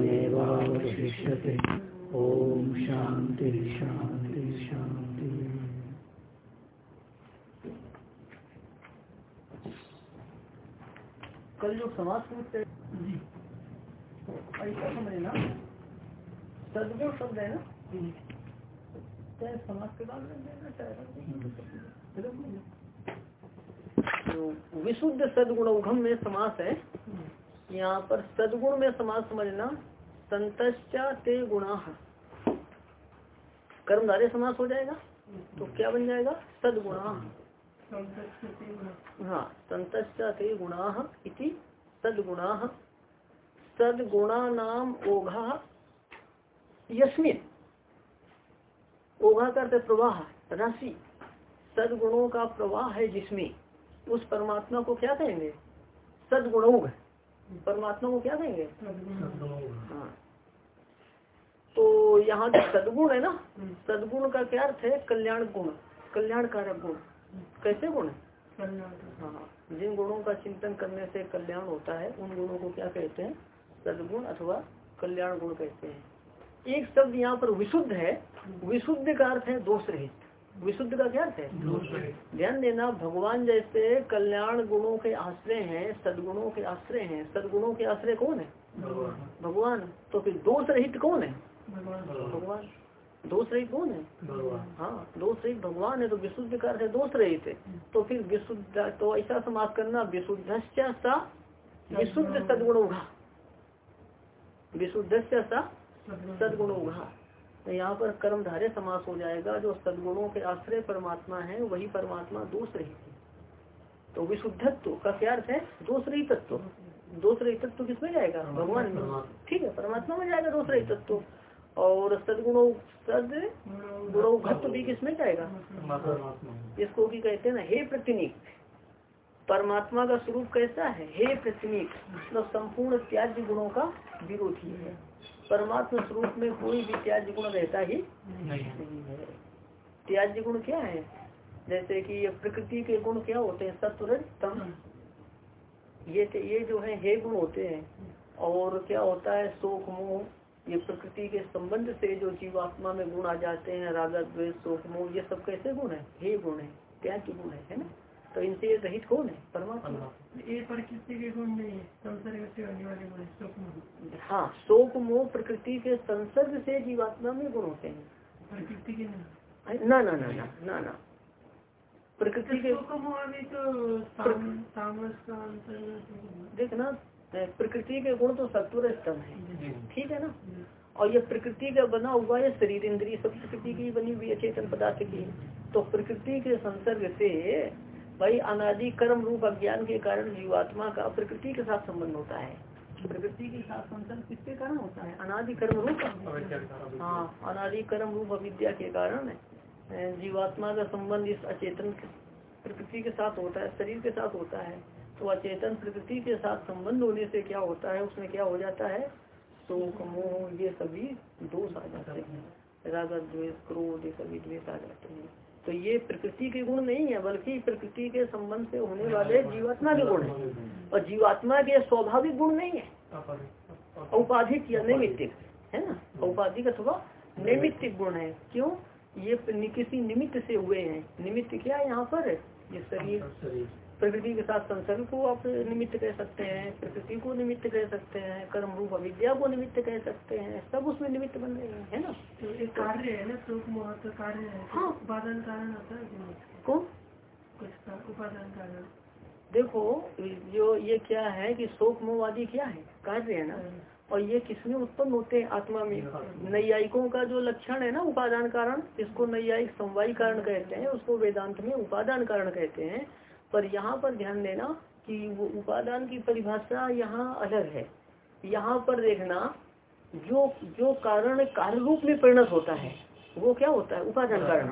तमेवावशिष्यते ओम शांति शांति शांति कल जो समाज पूछते जी। ऐसा समझे ना? सदगुण शब्द है ना? चाहे समाज के बाद में देना चाहे तो विशुद्ध सदगुण उगम में समास है। यहाँ पर सदगुण में समास समझना संतश्चा ते गुणा। कर्मधारे समास हो जाएगा तो क्या बन जाएगा? सदगुणा। हाँ संतश्चा ते गुणा इति सदगुणा। सदगुणा नाम ओघा यस्मिन। ओघा करते प्रवाह राशि। सदगुणों का प्रवाह है जिसमें। उस परमात्मा को क्या कहेंगे? सदगुणोग परमात्मा को क्या कहेंगे? हाँ तो यहाँ जो सदगुण है ना सदगुण का क्या अर्थ है? कल्याण गुण। कल्याण कारक गुण। कैसे गुण है? हाँ। जिन गुणों का चिंतन करने से कल्याण होता है उन गुणों को क्या कहते हैं? सदगुण अथवा कल्याण गुण कहते हैं। एक शब्द यहाँ पर विशुद्ध है। विशुद्ध का अर्थ है दोष रहित। विशुद्ध का क्या अर्थ है? ध्यान देना भगवान जैसे कल्याण गुणों के आश्रय हैं सदगुणों के आश्रय हैं सदगुणों के आश्रय कौन है? भगवान। तो फिर दोष रहित कौन है? भगवान। दोष रहित कौन है? हाँ दोष रहित भगवान है तो विशुद्ध का अर्थ है दोष रहित है। तो फिर विशुद्ध तो ऐसा समाप्त करना विशुद्ध सा विशुद्ध सदगुण उघा विशुद्ध सा सदगुण। उघा तो यहाँ पर कर्मधारे समास हो जाएगा जो सदगुणों के आश्रय परमात्मा है वही परमात्मा दोष रहित है। तो विशुद्धत्व का क्या अर्थ है? दोष रही तत्व दोष रही तत्व किसमें जाएगा? भगवान में। ठीक है परमात्मा में जाएगा दोष रही तत्व और सदगुणों सद गुणोघत्व भी किसमें जाएगा? इसको भी कहते हैं ना हे प्रतिनिक। परमात्मा का स्वरूप कैसा है? हे प्रतिनिक। मतलब संपूर्ण त्याज गुणों का विरोधी है। परमात्मा स्वरूप में कोई भी त्याज गुण रहता ही नहीं है। त्याज्य गुण क्या है? जैसे कि प्रकृति के गुण क्या होते हैं? सत्व तम। ये ये जो है हे गुण होते हैं। और क्या होता है? शोक मोह ये प्रकृति के संबंध से जो जीवात्मा में गुण आ जाते हैं रागा द्वेष शोक मोह ये सब कैसे गुण है? हे गुण है त्याज्य गुण है, है ना? तो इनसे ये रहित कौन है? परमात्मा। ये प्रकृति के गुण नहीं है संसर्ग से होने वाले गुण शोक मोह। हाँ शोक मोह प्रकृति के संसर्ग से जीवात्मा में गुण होते हैं। प्रकृति के नहीं। ना ना ना ना ना ना। प्रकृति के शोक अभी तो का अंतर देखना प्रकृति के गुण तो सत्वर स्तंभ है ठीक है ना? और ये प्रकृति का बना हुआ है शरीर इंद्रिय सब प्रकृति की बनी हुई है चेतन पदार्थ की। तो प्रकृति के संसर्ग से भाई अनादि कर्म रूप अज्ञान के कारण जीवात्मा का प्रकृति के साथ संबंध होता है। प्रकृति के साथ संसर्ग किसके कारण होता है? अनादि कर्म रूप हाँ अनादि कर्म रूप अविद्या के कारण जीवात्मा का संबंध इस अचेतन प्रकृति के साथ होता है शरीर के साथ होता है। तो अचेतन प्रकृति के साथ संबंध होने से क्या होता है उसमें क्या हो जाता है? शोक मोह ये सभी दोष आ जाते हैं। राग द्वेष क्रोध ये सभी द्वेष आ जाते हैं। तो ये प्रकृति के गुण नहीं है बल्कि प्रकृति के संबंध से होने वाले जीवात्मा के गुण है। और जीवात्मा के स्वाभाविक गुण नहीं है। औपाधिक या नैमित्तिक है ना? औपाधिक अथवा नैमित्तिक गुण है। क्यों? ये किसी निमित्त से हुए हैं। निमित्त क्या है यहाँ पर? ये शरीर। प्रकृति के साथ संसर्ग को आप निमित्त कह सकते हैं प्रकृति को निमित्त कह सकते हैं कर्म रूप अविद्या को निमित्त कह सकते हैं सब उसमें निमित्त बन रहे हैं है ना? तो एक कार्य है ना शोक मोह कार्य है हाँ। उपादान कारण होता है कि नहीं? कौन कुछ का उपादान कारण। देखो जो ये क्या है कि शोक मोह आदि क्या है? कार्य है ना? और ये किसमें उत्पन्न होते हैं? आत्मा में। नैयायिकों का जो लक्षण है ना उपादान कारण इसको नैयायिक समवायी कारण कहते हैं उसको वेदांत में उपादान कारण कहते हैं। पर यहाँ पर ध्यान देना कि वो उपादान की परिभाषा यहाँ अलग है। यहाँ पर देखना जो जो कारण कार्य रूप में परिणत होता है वो क्या होता है? उपादान कारण।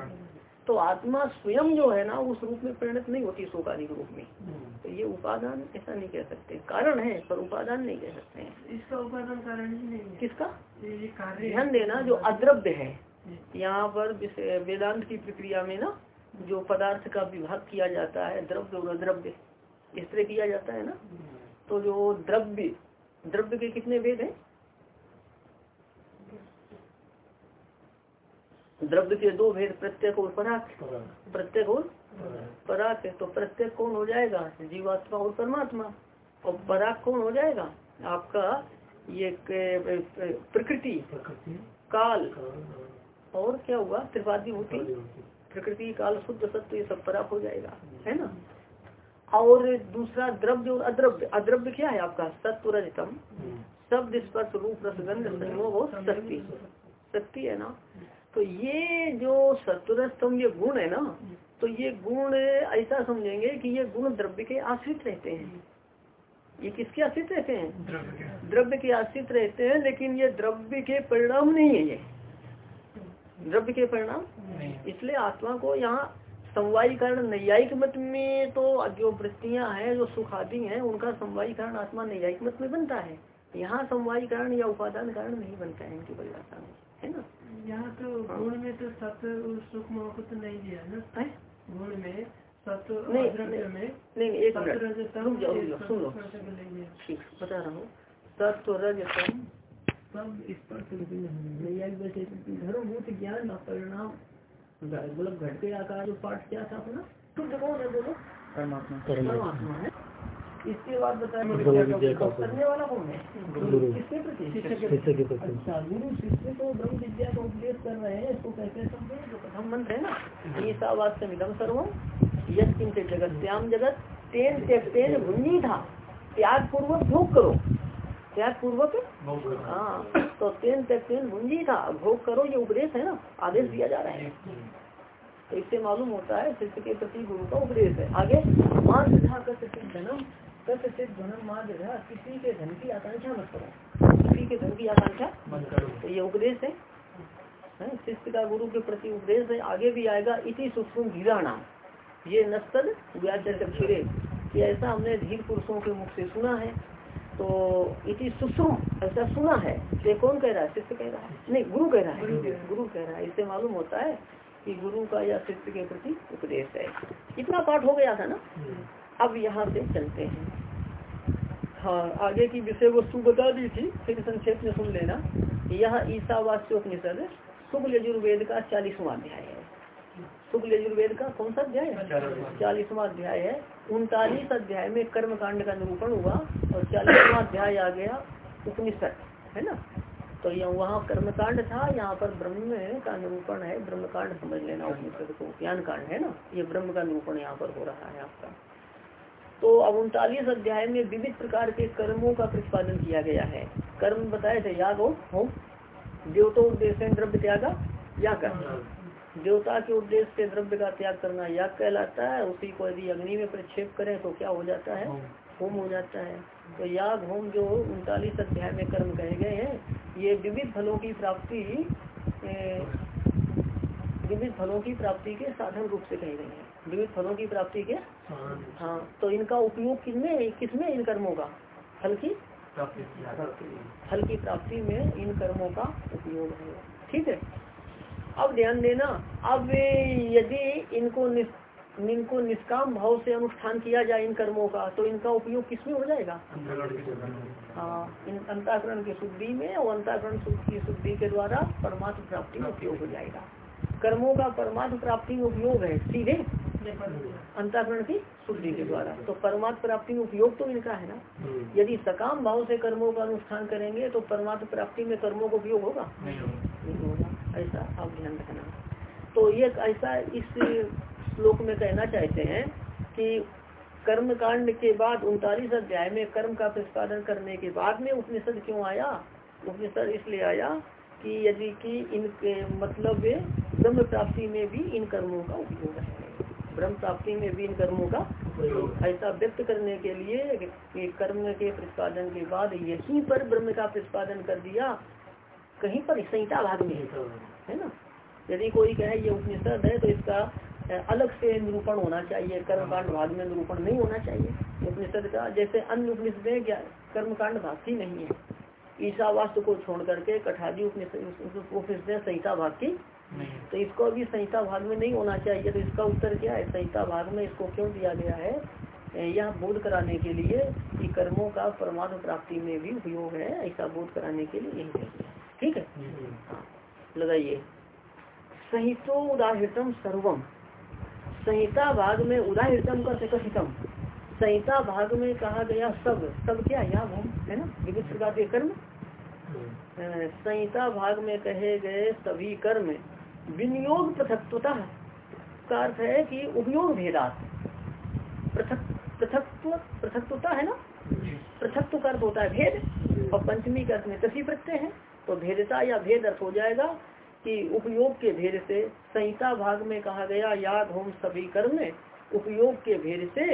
तो आत्मा स्वयं जो है ना उस रूप में परिणत नहीं होती शोकादिक रूप में। तो ये उपादान ऐसा नहीं कह सकते। कारण है पर उपादान नहीं कह सकते हैं। इसका उपादान कारण ही नहीं है। किसका? ध्यान देना जो अद्रव्य है। यहाँ पर वेदांत की प्रक्रिया में ना जो पदार्थ का विभाग किया जाता है द्रव्य और द्रव्य इस तरह किया जाता है ना? तो जो द्रव्य द्रव्य के कितने भेद हैं? द्रव्य के दो भेद प्रत्येक और पराक प्रत्येक और पराक तो प्रत्येक कौन हो जाएगा? जीवात्मा और परमात्मा। और पराग कौन हो जाएगा? आपका ये प्रकृति। काल। और क्या हुआ? त्रिपादी भूति प्रकृति काल शुद्ध सत्य ये सब पराक हो जाएगा है ना? और दूसरा द्रव्य और अद्रव्य। अद्रव्य क्या है आपका? सत्व रजतम। शब्द स्पर्श रूप रसगंध संयोग शक्ति। शक्ति। है ना? तो ये जो सत्वरस्तम ये गुण है ना तो ये गुण ऐसा समझेंगे कि ये गुण द्रव्य के आश्रित रहते हैं। ये किसके आश्रित रहते हैं? द्रव्य के आश्रित रहते हैं लेकिन ये द्रव्य के परिणाम नहीं है ये। द्रव्य के परिणाम इसलिए आत्मा को यहाँ समवायी कारण नैयायिक मत में तो जो वृत्तियाँ हैं जो सुख आदि है उनका समवायी कारण आत्मा नैयायिक मत में बनता है यहाँ समवायी कारण या उपादान कारण नहीं बनता है इनकी परिभाषा में है ना यहाँ तो गुण में तो सत्य सुख मोह तो नहीं दिया ना है? गुण में सत्य नहीं नहीं नहीं एक सत्य मिनट सुन लो को ले। ठीक बता रहा हूँ सत्व रजतम सब स्पर्श धर्मभूत ज्ञान का परिणाम मतलब घट के आकार जो पाठ क्या था अपना शुद्ध कौन है बोलो? परमात्मा। परमात्मा है। इसके बाद गुरु विद्या का बताया करने वाला कौन है? किसके प्रति? अच्छा गुरु शिष्य को ब्रह्म विद्या का उपदेश कर रहे हैं इसको कैसे समझे जो प्रथम मंत्र है ना। ईसावाद इदम सर्वम यश किंच जगत्याम जगत तेन त्यक्तेन भुंजी था। त्याग पूर्वक भोग करो। त्याग पूर्वक हाँ? तो तेन त्यक्तेन भुंजी था। भोग करो ये उपदेश है ना? आदेश दिया जा रहा है। तो इससे मालूम होता है शिष्य के प्रति गुरु का उपदेश है। आगे मान धनम कर धनम मान किसी के धन की आकांक्षा मत करो। किसी के धन की आकांक्षा तो ये उपदेश है। हैं? शिष्य का गुरु के प्रति उपदेश है। आगे भी आएगा इसी सूक्ष्म धीरा नाम ये नस्तल व्याचरे कि ऐसा हमने धीर पुरुषों के मुख से सुना है। तो इति सूक्ष्म ऐसा सुना है। ये कौन कह रहा है? शिष्य कह रहा है। नहीं गुरु कह रहा है। गुरु कह रहा है। इससे मालूम होता है कि गुरु का या शिष्य के प्रति उपदेश है। इतना पाठ हो गया था ना? अब यहाँ से चलते हैं। हाँ आगे की विषय वस्तु बता दी थी। फिर संक्षेप में सुन लेना यह ईसावास्योपनिषद शुक्ल यजुर्वेद का चालीसवा अध्याय है। शुक्ल यजुर्वेद का कौन सा अध्याय चालीसवा। अध्याय है। उनतालीस अध्याय में कर्म कांड का निरूपण हुआ और चालीसवा अध्याय आ गया उपनिषद है ना? तो यह वहाँ कर्मकांड था यहाँ पर ब्रह्म का निरूपण है। ब्रह्म कांड समझ लेना उपनिषद को ज्ञान कांड है ना? ये ब्रह्म का निरूपण यहाँ पर हो रहा है आपका। तो अब उनतालीस अध्याय में विविध प्रकार के कर्मों का प्रतिपादन किया गया है। कर्म बताए थे याद हो देवतो उद्देश्य द्रव्य त्यागा या कर देवता के उद्देश्य से द्रव्य का त्याग करना याग कहलाता है उसी को यदि अग्नि में प्रक्षेप करें तो क्या हो जाता है? होम। हो जाता है। तो याग होम जो उनतालीस अध्याय में कर्म कहे गए हैं ये विविध फलों की प्राप्ति विविध फलों की प्राप्ति के साधन रूप से कहे गए हैं। विविध फलों की प्राप्ति के हाँ तो इनका उपयोग किसमें किसमें इन कर्मों का? फल की? फल की प्राप्ति में इन कर्मों का उपयोग है। ठीक है? अब ध्यान देना अब यदि इनको निस, इनको निष्काम भाव से अनुष्ठान किया जाए इन कर्मों का तो इनका उपयोग किसमें हो जाएगा? हाँ इन अंताकरण की शुद्धि में और अंताकरण की शुद्धि के द्वारा परमात्म प्राप्ति में उपयोग हो जाएगा। कर्मों का परमात्म प्राप्ति में उपयोग है सीधे? अंताकरण की शुद्धि के द्वारा। तो परमात्म प्राप्ति में उपयोग तो इनका है ना? यदि सकाम भाव से कर्मों का अनुष्ठान करेंगे तो परमात्म प्राप्ति में कर्मों का उपयोग होगा। नहीं होगा। ऐसा आप ध्यान रखना तो ये ऐसा इस श्लोक में कहना चाहते हैं कि कर्म कांड के बाद उनतालीस अध्याय में कर्म का प्रतिपादन करने के बाद में उपनिषद क्यों आया? उपनिषद इसलिए आया कि यदि कि इनके मतलब ब्रह्म प्राप्ति में भी इन कर्मों का उपयोग है। ब्रह्म प्राप्ति में भी इन कर्मों का ऐसा व्यक्त करने के लिए कि कर्म के प्रतिपादन के बाद यहीं पर ब्रह्म का प्रतिपादन कर दिया कहीं पर संहिता भाग में है ना? यदि कोई कहे, ये उपनिषद है तो इसका अलग से निरूपण होना चाहिए। कर्मकांड भाग में निरूपण नहीं होना चाहिए उपनिषद का। जैसे अन्य उपनिषद है, क्या कर्मकांड भाग ही नहीं है। ईशावास्तु को छोड़ करके कठादी उपनिषद संहिता भाग की तो इसको अभी संहिता भाग में नहीं होना चाहिए। तो इसका उत्तर क्या है? संहिता भाग में इसको क्यों दिया गया है? यह बोध कराने के लिए कि कर्मों का परमात्म प्राप्ति में भी उपयोग है। ऐसा बोध कराने के लिए यही ठीक है? हाँ लगाइए। संहितो उदाहृतम सर्वम। संहिता भाग में उदाहृतम कर कथितम संहिता भाग में कहा गया सब। सब क्या? यहाँ हम है ना? विविध प्रकार के कर्म। संहिता भाग में कहे गए सभी कर्म। विनियोग पृथकता का अर्थ है कि उपयोग भेदात। पृथक पृथकत्व पृथकता है ना? पृथक का अर्थ होता है भेद। और पंचमी का अर्थ में तसी प्रत्यय है। तो भेदता या भेद अर्थ हो जाएगा कि उपयोग के भेद से संहिता भाग में कहा गया, याद होम सभी कर्म उपयोग के भेद से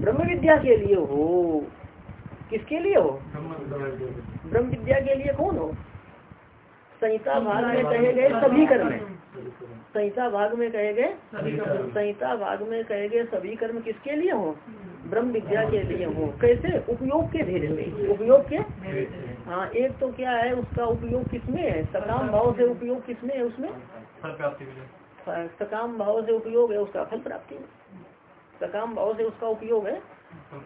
ब्रह्म विद्या के लिए हो। किसके लिए हो? ब्रह्म विद्या के लिए कौन हो? संहिता भाग में कहे गए सभी कर्म। संहिता भाग में कहे गए संहिता भाग में कहे गए सभी कर्म किसके लिए हो? ब्रह्म विद्या के लिए हो। कैसे? उपयोग के भेद से। उपयोग के हाँ एक तो क्या है उसका उपयोग किसमें है? सकाम भाव से उपयोग किसमें है उसमें? सकाम भाव से उपयोग है उसका फल प्राप्ति। में सकाम भाव से उसका उपयोग है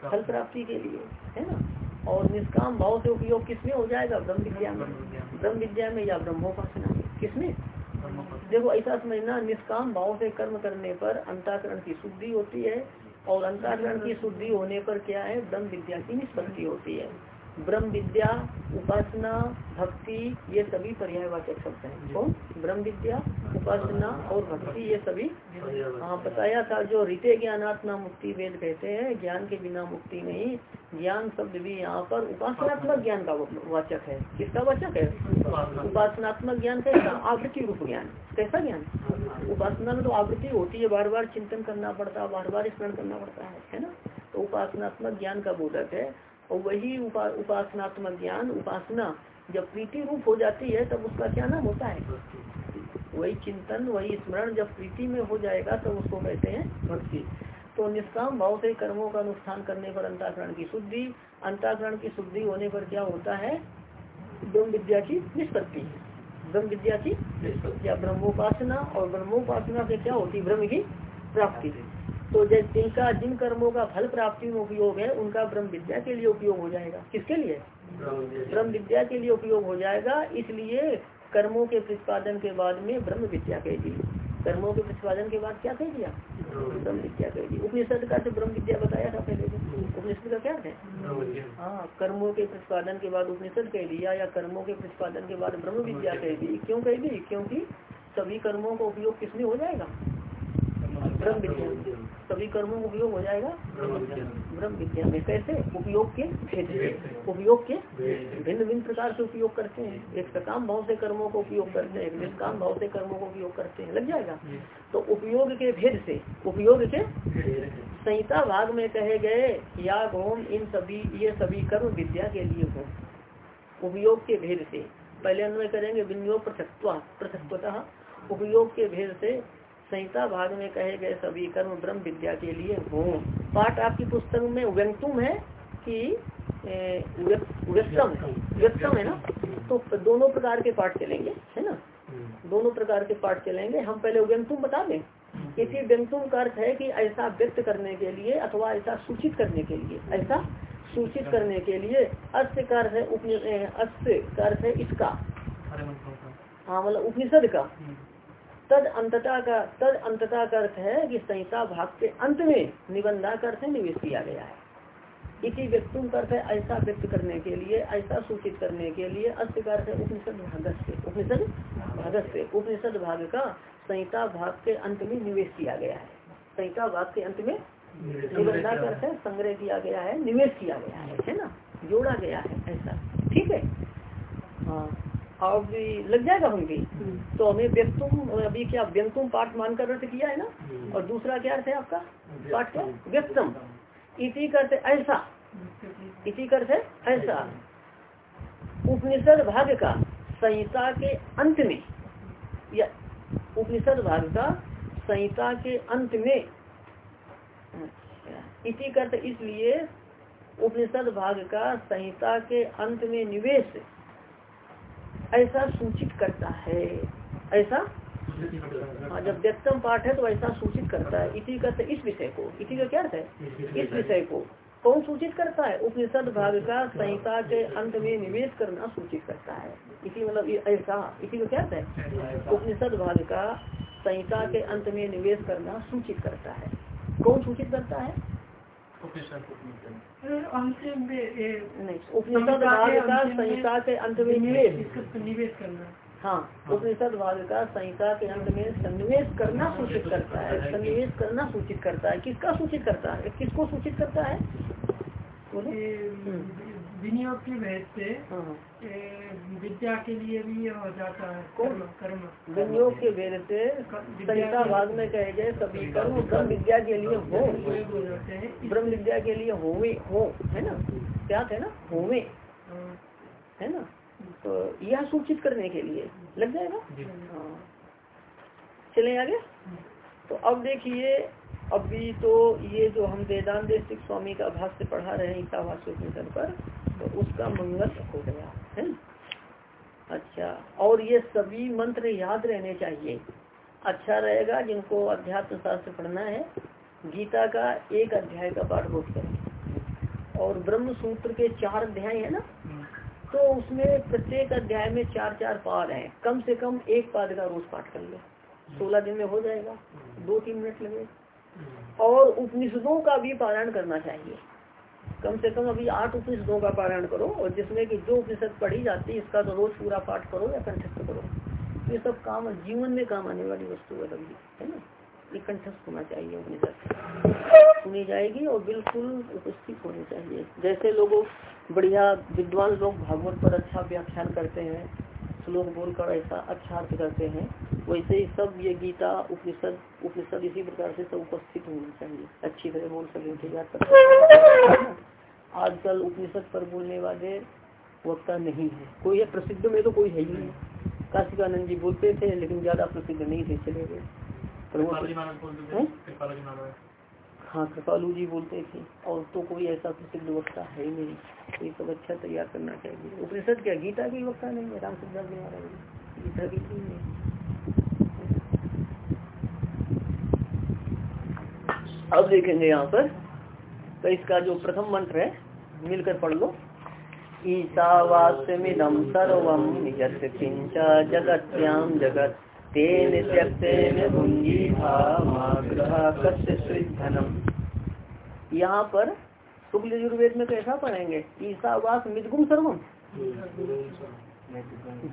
फल प्राप्ति। के लिए है ना? और निष्काम भाव से उपयोग किसमें हो जाएगा? ब्रह्म विद्या में। ब्रह्म विद्या में या ब्रह्मोपासना में। किसमें? देखो ऐसा समझना निष्काम भाव से कर्म करने पर अंताकरण की शुद्धि होती है और अंताकरण की शुद्धि होने पर क्या है? ब्रह्म विद्या की निष्पत्ति होती है। ब्रह्म विद्या उपासना भक्ति ये सभी पर्यायवाचक शब्द हैं। कौन ब्रह्म विद्या उपासना और भक्ति ये सभी। हाँ बताया था जो रीते ज्ञानात्मा मुक्ति वेद कहते हैं ज्ञान के बिना मुक्ति नहीं ज्ञान शब्द भी यहाँ पर उपासनात्मक ज्ञान का वाचक है। किसका वाचक है? उपासनात्मक। ज्ञान कैसा आवृत्ति रूप ज्ञान। कैसा ज्ञान? उपासना में तो आवृत्ति होती है बार बार चिंतन करना पड़ता है बार बार स्मरण करना पड़ता है है ना? तो उपासनात्मक ज्ञान का बोधक है। और वही उपा, उपासनात्मक ज्ञान उपासना जब प्रीति रूप हो जाती है तब उसका क्या नाम होता है? वही चिंतन वही स्मरण जब प्रीति में हो जाएगा तब उसको कहते हैं भक्ति। तो निष्काम भाव से कर्मों का अनुष्ठान करने पर अंताकरण की शुद्धि अंताकरण की शुद्धि होने पर क्या होता है? ब्रह्म विद्या की निष्पत्ति। ब्रह्म विद्या की या ब्रह्मोपासना और ब्रह्मोपासना से क्या होती? ब्रह्म की प्राप्ति। तो जिनका जिन कर्मों का फल प्राप्ति में उपयोग है उनका ब्रह्म विद्या के लिए उपयोग हो जाएगा। किसके लिए? ब्रह्म विद्या के लिए। उपयोग हो जाएगा इसलिए कर्मों के प्रतिपादन के बाद में ब्रह्म विद्या कह दी। कर्मों के प्रतिपादन के बाद क्या कह दिया? ब्रह्म विद्या। कह दी। उपनिषद का तो ब्रह्म विद्या बताया था पहले उपनिषद का क्या है? हाँ कर्मों के प्रतिपादन के बाद उपनिषद कह दिया या कर्मों के प्रतिपादन के बाद ब्रह्म विद्या कह दी। क्यों कह दी? क्योंकि सभी कर्मों का उपयोग किसमें हो जाएगा? ब्रह्म विद्या। सभी कर्मों का उपयोग हो जाएगा। ब्रह्म विद्या में कैसे? उपयोग के भेद उपयोग के भिन्न भिन्न प्रकार से उपयोग करते हैं। एक सकाम भाव से कर्मों का उपयोग करते हैं, एक निष्काम भाव से कर्मों का उपयोग करते हैं। लग जाएगा? तो उपयोग के भेद से, उपयोग के संहिता भाग में कहे गए, या होम इन सभी, ये सभी कर्म विद्या के लिए हो। उपयोग के भेद से। पहले अन्वय करेंगे विनियोग पृथकत्वा। पृथकता उपयोग के भेद से संहिता भाग में कहे गए सभी कर्म ब्रह्म विद्या के लिए हो। पाठ आपकी पुस्तक में व्यंगतुम है कि व्यक्तम व्यक्तम है ना? तो दोनों प्रकार के पाठ चलेंगे है ना? दोनों प्रकार के पाठ चलेंगे। हम पहले व्यंगतुम बता दें। इसी व्यंगतुम का अर्थ है कि ऐसा व्यक्त करने के लिए अथवा ऐसा सूचित करने के लिए। ऐसा सूचित करने के लिए अस्य का अर्थ है अस्य का अर्थ है इसका। हाँ मतलब उपनिषद का। तद अंतता का, तद अंतता का अर्थ है कि संहिता भाग के अंत में निबंधा का अर्थ निवेश किया गया है। इसी व्यक्तुम का अर्थ है ऐसा व्यक्त करने के लिए, ऐसा सूचित करने के लिए, अस्य का अर्थ है उपनिषद भागत से उपनिषद भागत से उपनिषद भाग का संहिता भाग के अंत में निवेश किया गया है। संहिता भाग के अंत में निबंधा का अर्थ है संग्रह किया गया है, निवेश किया गया है है ना? जोड़ा गया है ऐसा। ठीक है? हाँ। और भी लग जाएगा हम भी तो हमें व्यक्तुम अभी क्या व्यंगतुम पाठ मानकर अर्थ किया है ना? और दूसरा क्या अर्थ है आपका? पाठ क्या? व्यक्तम। इसी का अर्थ ऐसा। इसी का अर्थ है ऐसा। उपनिषद भाग का संहिता के अंत में। या उपनिषद भाग का संहिता के अंत में। इसी का अर्थ इसलिए उपनिषद भाग का संहिता के अंत में निवेश। ऐसा सूचित करता है। ऐसा? हाँ जब व्यक्तम पाठ है तो ऐसा सूचित करता है। इसी का इस विषय को। इसी का क्या है? इस विषय को। कौन सूचित करता है? उपनिषद भाग का संहिता के अंत में निवेश करना सूचित करता है। इसी मतलब ऐसा। इसी को क्या है? उपनिषद भाग का संहिता के अंत में निवेश करना सूचित करता है। कौन सूचित करता है? उपनिषद भाग का संहिता के अंत में निवेश करना। हाँ उपनिषद भाग का संहिता के अंत में सन्निवेश करना सूचित करता है। सन्निवेश करना सूचित करता है। किसका सूचित करता है? किसको सूचित करता है? विनियोग की वजह से हाँ। विद्या के लिए भी ये हो जाता है? कर्म कर्म। विनियोग के भेद से संहिता भाग में कहे गए सभी कर्म ब्रह्म विद्या के लिए हो। जाते हैं। ब्रह्म विद्या के लिए होवे हो है ना? क्या है ना? होवे हाँ, है ना? तो यह सूचित करने के लिए। लग जाएगा? हाँ। चले आगे? तो अब देखिए अभी तो ये जो हम वेदांत देशिक स्वामी का भाष्य पढ़ा रहे हैं ईसा पर तो उसका मंगल हो गया है अच्छा और ये सभी मंत्र याद रहने चाहिए। अच्छा रहेगा जिनको अध्यात्म शास्त्र पढ़ना है गीता का एक अध्याय का पाठ बोध करें। और ब्रह्म सूत्र के चार अध्याय है ना? तो उसमें प्रत्येक अध्याय में चार चार पाद हैं। कम से कम एक पाद का रोज पाठ कर ले। सोलह दिन में हो जाएगा। दो तीन मिनट लगे और उपनिषदों का भी पारायण करना चाहिए। कम से कम अभी आठ उपनिषदों का पारायण करो और जिसमें कि जो उपनिषद पढ़ी जाती है, इसका तो रोज पूरा पाठ करो या कंठस्थ करो। ये सब काम, जीवन में काम आने वाली वस्तु है तभी, है ना? ये कंठस्थ होना चाहिए उपनिषद। सुनी जाएगी और बिल्कुल उपस्थित होनी चाहिए। जैसे लोग, बढ़िया विद्वान लोग भागवत पर अच्छा व्याख्यान करते हैं, श्लोक बोलकर ऐसा अच्छा अर्थ करते हैं वैसे ही सब ये गीता उपनिषद उपनिषद इसी प्रकार से सब उपस्थित होनी चाहिए। अच्छी तरह बोल सके तैयार कर आजकल उपनिषद पर बोलने वाले वक्ता नहीं है। कोई है प्रसिद्ध में तो कोई है ही नहीं। काशिकानंद जी बोलते थे लेकिन ज़्यादा प्रसिद्ध नहीं थे चले गए। पर हाँ? कृपालू जी बोलते थे। और तो कोई ऐसा प्रसिद्ध वक्ता है ही नहीं। तो ये सब अच्छा तैयार करना चाहिए। उपनिषद क्या गीता की वक्ता नहीं है? राम सिद्धार्थ महाराज गीता की नहीं। है अब देखेंगे यहाँ पर। तो इसका जो प्रथम मंत्र है मिलकर पढ़ लो। ईशावास्यमिदम यत् जगत्याम जगत। तेन त्यक्तेन यहाँ पर शुक्ल यजुर्वेद में कैसा पढ़ेंगे ईशावास मिदगुम सर्वम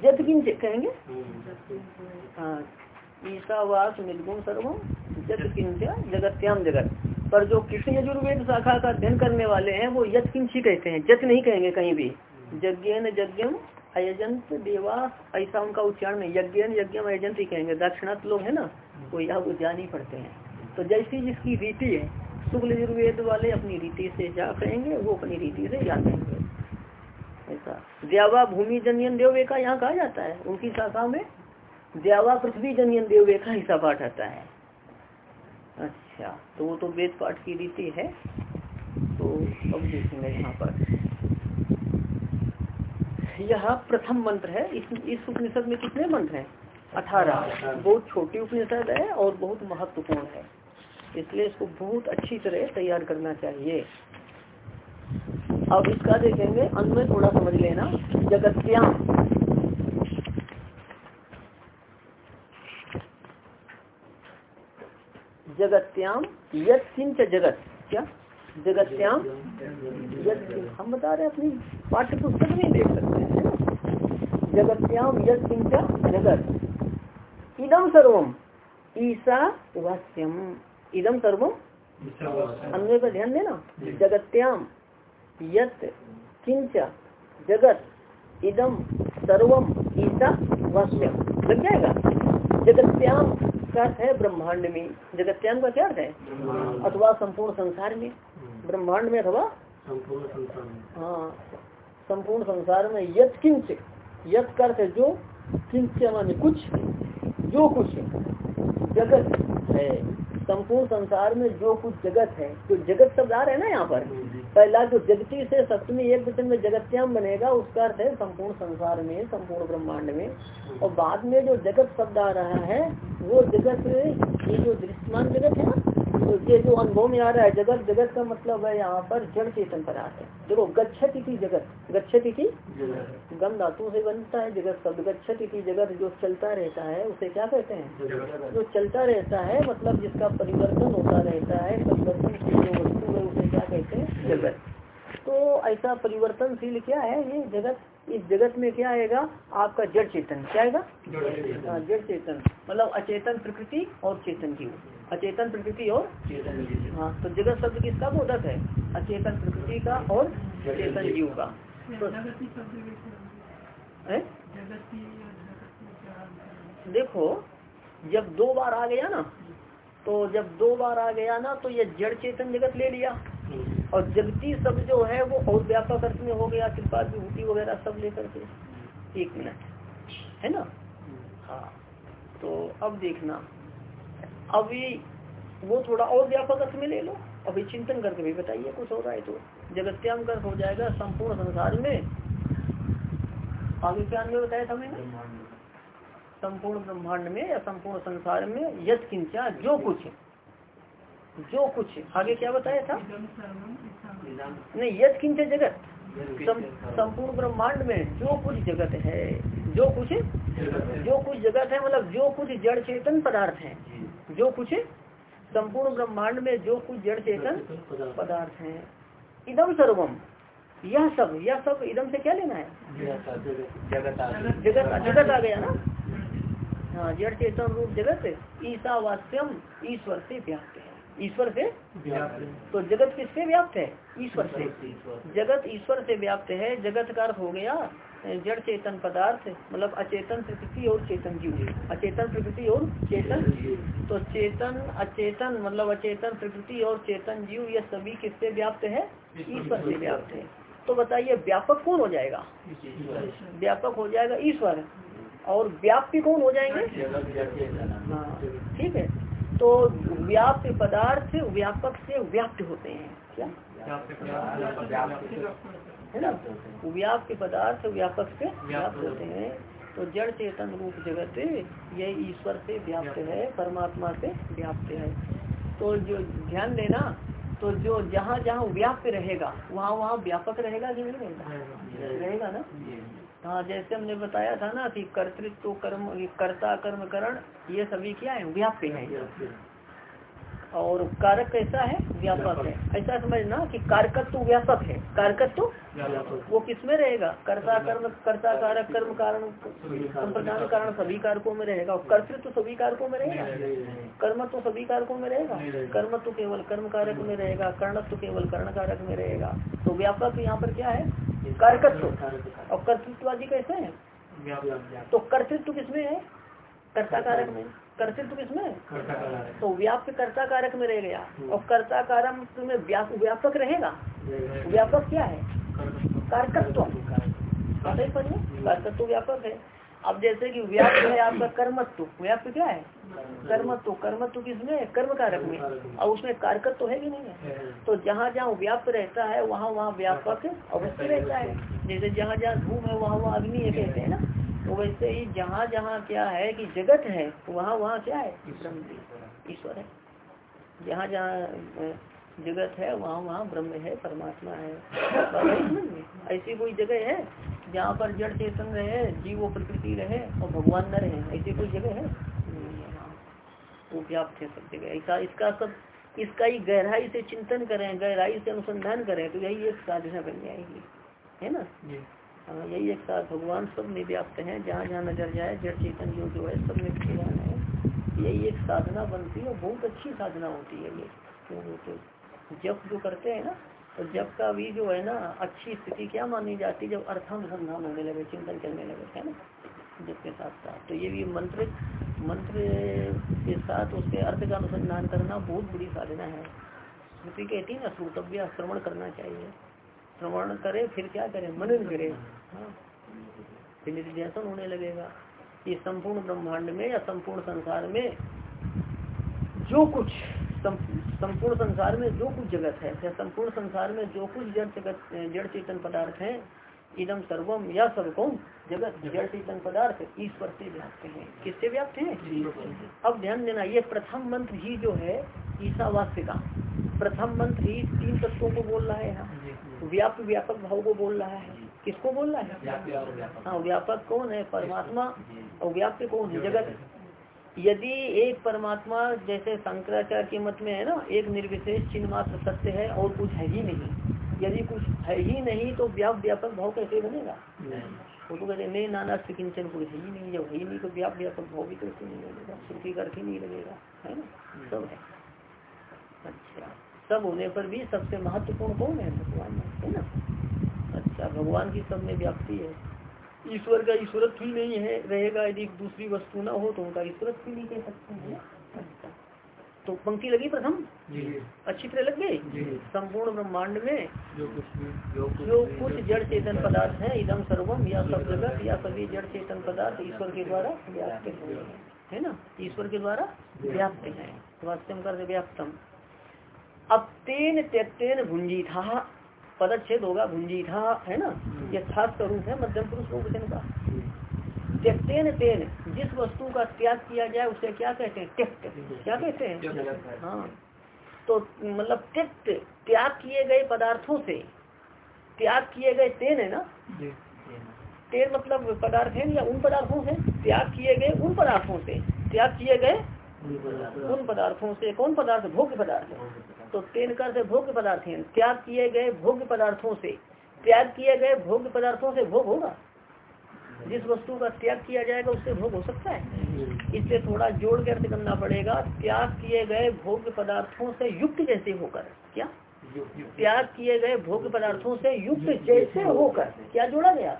जत किंच कहेंगे? हाँ। ईशावास मिदगुम सर्वम किंच जगत्याम जगत। पर जो कृष्ण यजुर्वेद शाखा का अध्ययन करने वाले हैं, वो यत किंची कहते हैं। जत नहीं कहेंगे कहीं भी। यज्ञन यज्ञम अयजंत देवास ऐसा उनका उच्चारण नहीं यज्ञन यज्ञम अयजंत ही कहेंगे। दक्षिणात लोग है ना, वो यह वो ही पढ़ते हैं। तो जैसी जिसकी रीति है, शुक्ल यजुर्वेद वाले अपनी रीति से जा कहेंगे, वो अपनी रीति से जा कहेंगे ऐसा। द्यावा भूमि जनयन देववेका यहाँ कहा जाता है। उनकी शाखा में द्यावा पृथ्वी जनयन देववेका हिस्सा पाठ आता है? अच्छा तो वो तो वेद पाठ की रीति है। तो अब देखेंगे यहाँ पर। यह प्रथम मंत्र है। इस इस उपनिषद में कितने मंत्र हैं? अठारह। बहुत छोटी उपनिषद है और बहुत महत्वपूर्ण है। इसलिए इसको बहुत अच्छी तरह तैयार करना चाहिए। अब इसका देखेंगे में थोड़ा समझ लेना। जगत्याम जगत्याम यत किंच जगत। क्या? जगत्याम हम बता रहे अपनी पाठ्य पुस्तक में देख सकते हैं जगत्याम यत किंच जगत। इदम सर्वम ईसा वास्यम। इदम सर्वम अन्वय पर ध्यान देना। जगत्याम यत किंच जगत। इदम सर्वम ईसा वास्यम। लग जाएगा जगत्याम का अर्थ है ब्रह्मांड में जगत्याम का क्या अर्थ है? अथवा संपूर्ण संसार में? ब्रह्मांड में अथवा? हाँ संपूर्ण संसार में यत किंच यत का अर्थ है जो किंच माने कुछ जो कुछ जगत है। संपूर्ण संसार में जो कुछ जगत है तो जगत शब्द आ रहे हैं ना यहाँ पर? पहला जो जगती से सप्तमी एक वचन में जगत्याम बनेगा, उसका अर्थ है संपूर्ण संसार में, संपूर्ण ब्रह्मांड में। और बाद में जो जगत शब्द आ रहा है, वो जगत ये जो दृश्यमान जगत है तो ये जो अनुभव में आ रहा है, जगत जगत का मतलब है यहाँ पर जड़ चेतन पदार्थ है। देखो, गच्छति की जगत, गच्छति की गम धातु से बनता है, जगत शब्द। गच्छति की जगत जो चलता रहता है, उसे क्या कहते हैं? जो चलता रहता है मतलब जिसका परिवर्तन होता रहता है परिवर्तनशील जो वस्तु है, उसे कहते हैं जगत तो ऐसा परिवर्तनशील क्या है ये जगत? इस जगत में क्या आएगा? आपका जड़ चेतन। क्या आएगा? हाँ, जड़ चेतन। मतलब अचेतन प्रकृति और चेतन जीव अचेतन प्रकृति और चेतन हाँ तो जगत शब्द किसका बोधक है? अचेतन प्रकृति का और चेतन जीव का। तो है? है? देखो जब दो बार आ गया ना तो जब दो बार आ गया ना तो ये जड़ चेतन जगत ले लिया। और जगती सब जो है वो और व्यापक अर्थ में हो गया कृपा विभूति वगैरह सब लेकर के। एक मिनट। है ना? हाँ। तो अब देखना। अभी वो थोड़ा और व्यापक अर्थ में ले लो। अभी चिंतन करके भी बताइए कुछ हो रहा है तो। जगत्याम कर हो जाएगा संपूर्ण संसार में। आगे क्या अन्वय बताया था मैंने? संपूर्ण ब्रह्मांड में या संपूर्ण संसार में यद किंचा जो कुछ जो कुछ आगे क्या बताया था। नहीं यद किंच जगत संपूर्ण ब्रह्मांड में जो कुछ जगत है, जो कुछ जो कुछ जगत है मतलब जो कुछ जड़ चेतन पदार्थ है, जो कुछ संपूर्ण ब्रह्मांड में जो कुछ जड़ चेतन पदार्थ है इदम सर्वम यह सब यह सब इदम से क्या लेना है? जगत जगत जगत आ गया ना? हाँ जड़ चेतन रूप जगत ईसावास्यम ईश्वर से व्याप्त है। ईश्वर से तो जगत किससे व्याप्त है? ईश्वर से। जगत ईश्वर से। व्याप्त है। जगत का अर्थ हो गया जड़ चेतन पदार्थ मतलब अचेतन प्रकृति और चेतन जीव। अचेतन प्रकृति और चेतन तो चेतन अचेतन मतलब अचेतन प्रकृति और चेतन जीव ये सभी किससे व्याप्त है? ईश्वर से व्याप्त है। तो बताइए व्यापक कौन हो जाएगा? व्यापक हो जाएगा ईश्वर। और व्याप्ति कौन हो जाएँगे? हाँ ठीक है। तो व्याप्य पदार्थ व्यापक से व्याप्त होते हैं। क्या? है ना? व्याप्य पदार्थ व्यापक से व्याप्त होते हैं। तो जड़ चेतन रूप जगत ये ईश्वर से व्याप्त है परमात्मा से व्याप्त है। तो जो ध्यान देना तो जो जहाँ जहाँ व्याप्य रहेगा वहाँ वहाँ व्यापक रहेगा कि नहीं रहेगा? रहेगा। ना? हाँ जैसे हमने बताया था ना कि कर्तृत्व कर्म कर्ता कर्म करण ये सभी क्या है? व्याप्य है। और कारक कैसा है? व्यापक है। ऐसा समझना कि कारकत्व व्यापक है। कारकत्व? वो किसमें रहेगा? कर्ता कर्म कर्ता कारक कर्म कारण संप्रदान कारण सभी कारकों में रहेगा। और कर्तृत्व सभी कारकों में रहेगा? कर्म तो सभी कारकों में रहेगा। कर्म तो केवल कर्म कारक में रहेगा कर्णत्व केवल कर्ण कारक में रहेगा। तो व्यापक यहाँ पर क्या है? कारकत्व और कर्तृत्व आदि कैसे है? तो कर्तृत्व किसमें है? कर्ता कारक में। कर्तृत्व किसमें तो व्याप्त कर्ता कारक में रह गया। और कर्ता कारक में व्यापक रहेगा? व्यापक क्या है? कारकत्व आता कारकत्व व्यापक है। अब जैसे कि व्याप्त है आपका कर्मत्व व्याप्त क्या है? कर्मत्व कर्मत्व किसमें? है कर्म कारक में। और उसमें कारकत्व तो है कि नहीं है? तो जहाँ जहाँ व्याप्त रहता है वहाँ वहाँ व्यापक अवश्य रहता है। जैसे जहाँ जहाँ धूम है वहाँ वहाँ अग्नि है कहते हैं ना? तो वैसे ही जहाँ जहाँ क्या है कि जगत है वहाँ वहाँ क्या है? ईश्वर है। जहाँ जहाँ जगत है वहाँ वहाँ ब्रह्म है परमात्मा है? ऐसी कोई जगह है जहाँ पर जड़ चेतन रहे जीव और प्रकृति रहे और भगवान न रहे? ऐसी कोई जगह है? है। वो व्याप्त है सब जगह। ऐसा इसका सब इसका ही गहराई से चिंतन करें गहराई से अनुसंधान करें तो यही एक साधना बन जाएगी। है ना? हाँ यही एक साथ भगवान सब में व्याप्त है जहाँ जहाँ नज़र जाए जड़ चेतन जो जो है सब में भगवान है। यही एक साधना बनती है बहुत अच्छी साधना होती है ये। तो, तो जप जो करते हैं ना तो जप का भी जो है ना, अच्छी स्थिति क्या मानी जाती है? जब अर्थानुसंधान होने लगे, चिंतन करने लगे, है ना? जप के साथ साथ। तो ये भी मंत्र मंत्र के साथ उसके अर्थ का अनुसंधान करना बहुत बुरी साधना है। स्मृति कहती है ना, श्रोतव्य श्रवण करना चाहिए। श्रवण करे, फिर क्या करे? मनन करे। हाँ। फिर निर्देशन होने लगेगा। ये संपूर्ण ब्रह्मांड में या संपूर्ण संसार में जो कुछ संपूर्ण संसार में जो कुछ जगत है या संपूर्ण संसार में जो कुछ जड़ जगत जड़ चेतन पदार्थ है इदम सर्वम या सब जगत जड़ चेतन पदार्थ ईश्वर से व्याप्त है। किससे व्याप्त है? अब ध्यान देना ये प्रथम मंत्र ही जो है ईसावास्य का। प्रथम मंत्र ही तीन तत्वों को बोल रहा है यहाँ। व्याप्त व्यापक भाव को बोल रहा है। किसको बोल रहा है? हाँ व्यापक कौन है? परमात्मा। और व्याप्त कौन है? जगत यदि एक परमात्मा जैसे शंकराचार्य के मत में है ना, एक निर्विशेष चिन्ह मात्र सत्य है और कुछ है ही नहीं। यदि कुछ है ही नहीं तो व्याप व्यापक भाव कैसे बनेगा? वो तो कहते नहीं, नाना किंचन कुछ है ही नहीं, जब है ही नहीं तो व्याप व्यापक भाव भी कैसे नहीं लगेगा श्रुति करके नहीं लगेगा, है ना? सब है। अच्छा सब होने पर भी सबसे महत्वपूर्ण कौन है? भगवान है ना? अच्छा भगवान की सब में व्याप्ति है। ईश्वर का ईश्वरत्व ही नहीं है? रहेगा यदि दूसरी वस्तु ना हो तो उनका ईश्वरत्व भी नहीं कह सकते हैं? तो पंक्ति लगी प्रथम? अच्छी तरह लग गई? संपूर्ण ब्रह्मांड में जो कुछ जड़ चेतन पदार्थ है इदम सर्वम या सब जगत या सभी जड़ चेतन पदार्थ ईश्वर के द्वारा व्याप्त है। है ना? ईश्वर के द्वारा व्याप्त है। वास्तव कर व्याप्तम। अब तेन त्यक्तेन भुंजी था पदच्छेद होगा भुंजी था है ना? ये खास स्वरूप है मध्यम पुरुष लोग का। त्यक्तेन तेन जिस वस्तु का त्याग किया जाए उसे क्या कहते हैं? त्यक्त। क्या कहते हैं? हाँ। तो मतलब त्यक्त त्याग किए गए पदार्थों से त्याग किए गए तेन है ना? तेन मतलब पदार्थ है या उन पदार्थों से? त्याग किए गए उन पदार्थों से। त्याग किए गए उन पदार्थों से। कौन पदार्थ। भोग्य पदार्थ। तो तेन कर से भोग्य पदार्थ त्याग किए गए भोग्य पदार्थों से। त्याग किए गए भोग्य पदार्थों से भोग होगा। जिस वस्तु का त्याग किया जाएगा, उससे भोग हो सकता है। इससे थोड़ा जोड़ के अर्थ करना पड़ेगा। त्याग किए गए भोग्य पदार्थों से युक्त जैसे होकर। क्या? त्याग किए गए भोग्य पदार्थों से युक्त जैसे होकर। क्या जोड़ा गया?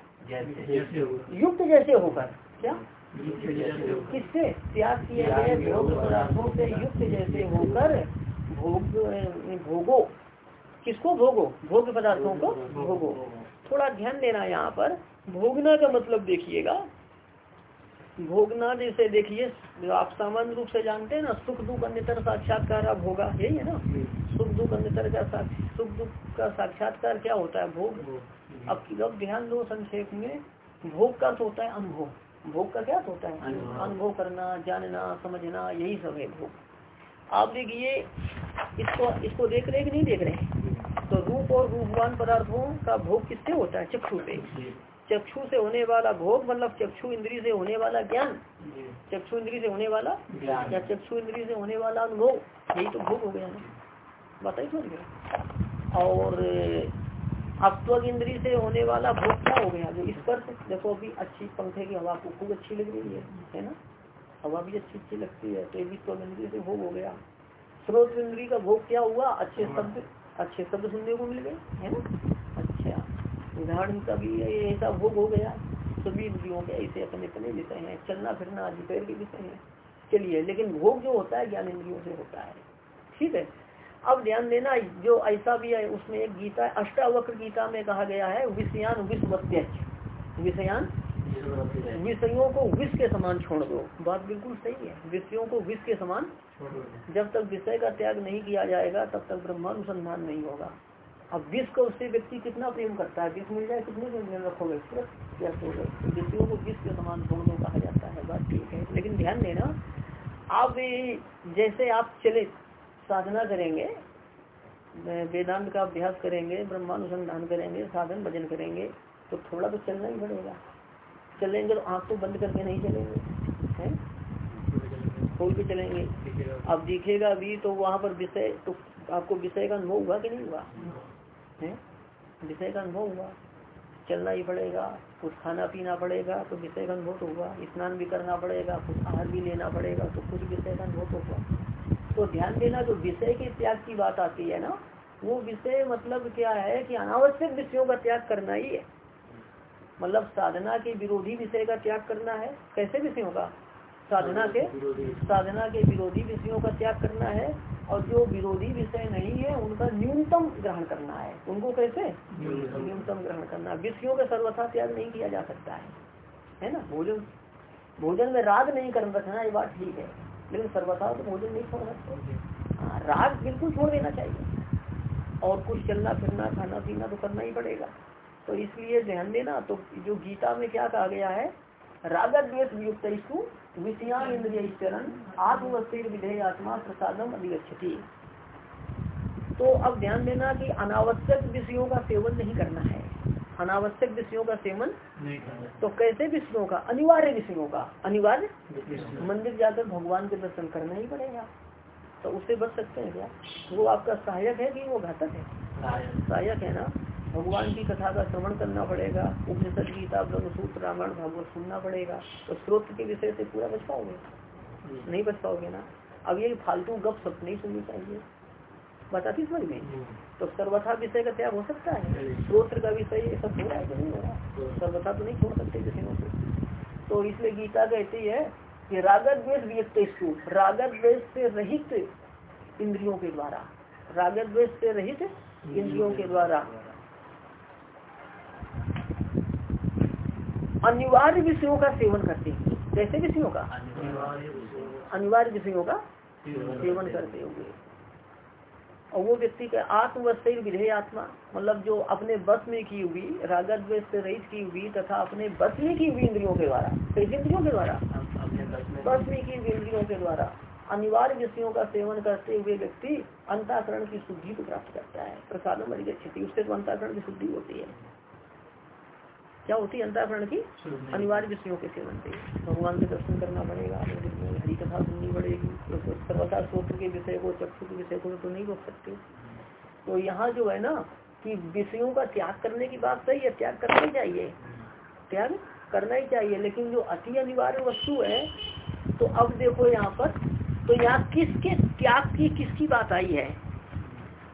युक्त जैसे होकर। क्या? किससे? त्याग किए गए भोग्य पदार्थों से युक्त जैसे होकर। भोग भोगो। किसको भोगो? भोग पदार्थों को भोगो। थोड़ा ध्यान देना यहाँ पर। भोगना का मतलब देखिएगा। भोगना जैसे देखिए आप सामान्य रूप से जानते हैं ना सुख दुख अन्यतर साक्षात्कार भोगा यही है ना? सुख दुख अन्यतर का सुख दुख का साक्षात्कार क्या होता है? भोग। अब अब ध्यान दो संक्षेप में भोग का तो होता है अनुभव। भोग का क्या होता है? अनुभव करना जानना समझना यही सब है भोग। आप देखिए इसको इसको देख रहे कि नहीं देख रहे तो रूप और रूपवान पदार्थों का भोग किससे होता है? चक्षु से। चक्षु से होने वाला भोग मतलब चक्षु इंद्री से होने वाला ज्ञान? चक्षु इंद्री से होने वाला या चक्षु इंद्री से होने वाला अनुभव? यही तो भोग हो गया ना। बताइए समझ गया और अत्वग इंद्री से होने वाला भोग क्या हो गया? जो स्पर्श देखो अभी अच्छी पंखे की हवा को खूब अच्छी लग रही है है ना? हवा भी अच्छी अच्छी लगती है तो ये भी त्वग इंद्री से भोग हो गया। स्रोत इंद्री का भोग क्या हुआ? अच्छे शब्द अच्छे शब्द सुनने को मिल गए है ना? अच्छा उदाहरण का भी ऐसा भोग हो गया। सभी इंद्रियों के ऐसे अपने अपने विषय हैं चलना फिरना दोपहर के विषय है। चलिए लेकिन भोग जो होता है ज्ञान इंद्रियों से होता है। ठीक है? अब ध्यान देना जो ऐसा भी है उसमें एक गीता अष्टावक्र गीता में कहा गया है विषयान विश्वत्यक्ष विषयान विषयों को विष के समान छोड़ दो। बात बिल्कुल सही है। विषयों को विष के समान जब तक विषय का त्याग नहीं किया जाएगा तब तक ब्रह्मानुसंधान नहीं होगा। अब विष को उससे व्यक्ति कितना प्रेम करता है? विष मिल जाए कितने दिन रखोगे? विषयों को विष के समान छोड़ दो कहा जाता है। बात ठीक है। लेकिन ध्यान देना आप जैसे आप चले साधना करेंगे वेदांत का अभ्यास करेंगे ब्रह्मानुसंधान करेंगे साधन भजन करेंगे तो थोड़ा तो चलना ही पड़ेगा। चलेंगे तो आँख तो बंद करके नहीं चलेंगे, हैं? खोल के चलेंगे। अब दिखेगा अभी तो वहाँ पर विषय तो आपको विषय का अनुभव हुआ कि नहीं हुआ? है? विषय का अनुभव हुआ। चलना ही पड़ेगा, कुछ खाना पीना पड़ेगा तो विषय का अनुभव तो हुआ। स्नान भी करना पड़ेगा, कुछ आहार भी लेना पड़ेगा तो कुछ विषय का अनुभव तो हुआ। तो ध्यान देना, जो विषय के त्याग की बात आती है ना, वो विषय मतलब क्या है कि अनावश्यक विषयों का त्याग करना ही है। मतलब साधना के विरोधी विषय का त्याग करना है? कैसे विषयों का साधना के साधना के विरोधी विषयों का त्याग करना है और जो विरोधी विषय नहीं है उनका न्यूनतम ग्रहण करना है। उनको कैसे? न्यूनतम। ग्रहण करना विषयों का सर्वथा त्याग नहीं किया जा सकता है। है ना? भोजन भोजन में राग नहीं कर रखना ये बात ठीक है लेकिन सर्वथा तो भोजन नहीं छोड़ सकते। हाँ राग बिल्कुल छोड़ देना चाहिए। और कुछ चलना फिरना खाना पीना तो करना ही पड़ेगा। तो इसलिए ध्यान देना तो जो गीता में क्या कहा गया है? रागद्वेश युक्त विषयान इंद्रिय चरण आत्मवस्थिर विधेय आत्मा प्रसादम अधिगछति तो अब ध्यान देना कि अनावश्यक विषयों का सेवन नहीं करना है। अनावश्यक विषयों का सेवन नहीं तो कैसे विषयों का? अनिवार्य विषयों का। अनिवार्य? मंदिर जाकर भगवान के दर्शन करना ही पड़ेगा। तो उससे बच सकते हैं क्या? वो आपका सहायक है कि वो घातक है? सहायक है ना? भगवान की कथा का श्रवण करना पड़ेगा उपनिषद गीता ब्रह्मसूत्र रामायण भागवत सुनना पड़ेगा तो स्रोत के विषय से पूरा बच पाओगे? नहीं बच पाओगे ना? अब ये फालतू गप सब नहीं सुननी चाहिए। बताती समझ में? तो सर्वथा विषय का त्याग हो सकता है। स्रोत्र का विषय ये सब हो रहा है कि नहीं हो रहा? सर्वथा तो नहीं छोड़ सकते विषयों से तो इसलिए गीता कहती है कि रागत द्वेष व्यक्त रागत द्वेष से रहित इंद्रियों के द्वारा। रागत द्वेष से रहित इंद्रियों के द्वारा। अनिवार्य विषयों का सेवन करते हैं। कैसे विषयों का? अनिवार्य विषयों का सेवन करते हुए और वो व्यक्ति का आत्मवस्थ विधेय आत्मा मतलब जो अपने बस में की हुई रागत से रहित की हुई, तथा अपने बस में की हुई इंद्रियों के द्वारा, कैसे इंद्रियों के द्वारा? बस में की इंद्रियों के द्वारा अनिवार्य विषयों का सेवन करते हुए व्यक्ति अंताकरण की शुद्धि को प्राप्त करता है। प्रसादम अधिगछति उससे तो अंताकरण की शुद्धि होती है। क्या होती है अंताकरण की? अनिवार्य विषयों के सेवन से भगवान के दर्शन करना पड़ेगा हरी कथा सुननी पड़ेगी तो सर्वथा के विषय को चक्षु के विषय को तो नहीं रोक सकते। तो यहाँ जो है ना कि विषयों का त्याग करने की बात सही है त्याग करना ही चाहिए। त्याग करना ही चाहिए लेकिन जो अति अनिवार्य वस्तु है तो अब देखो यहाँ पर तो यहाँ किसके त्याग की किसकी बात आई है?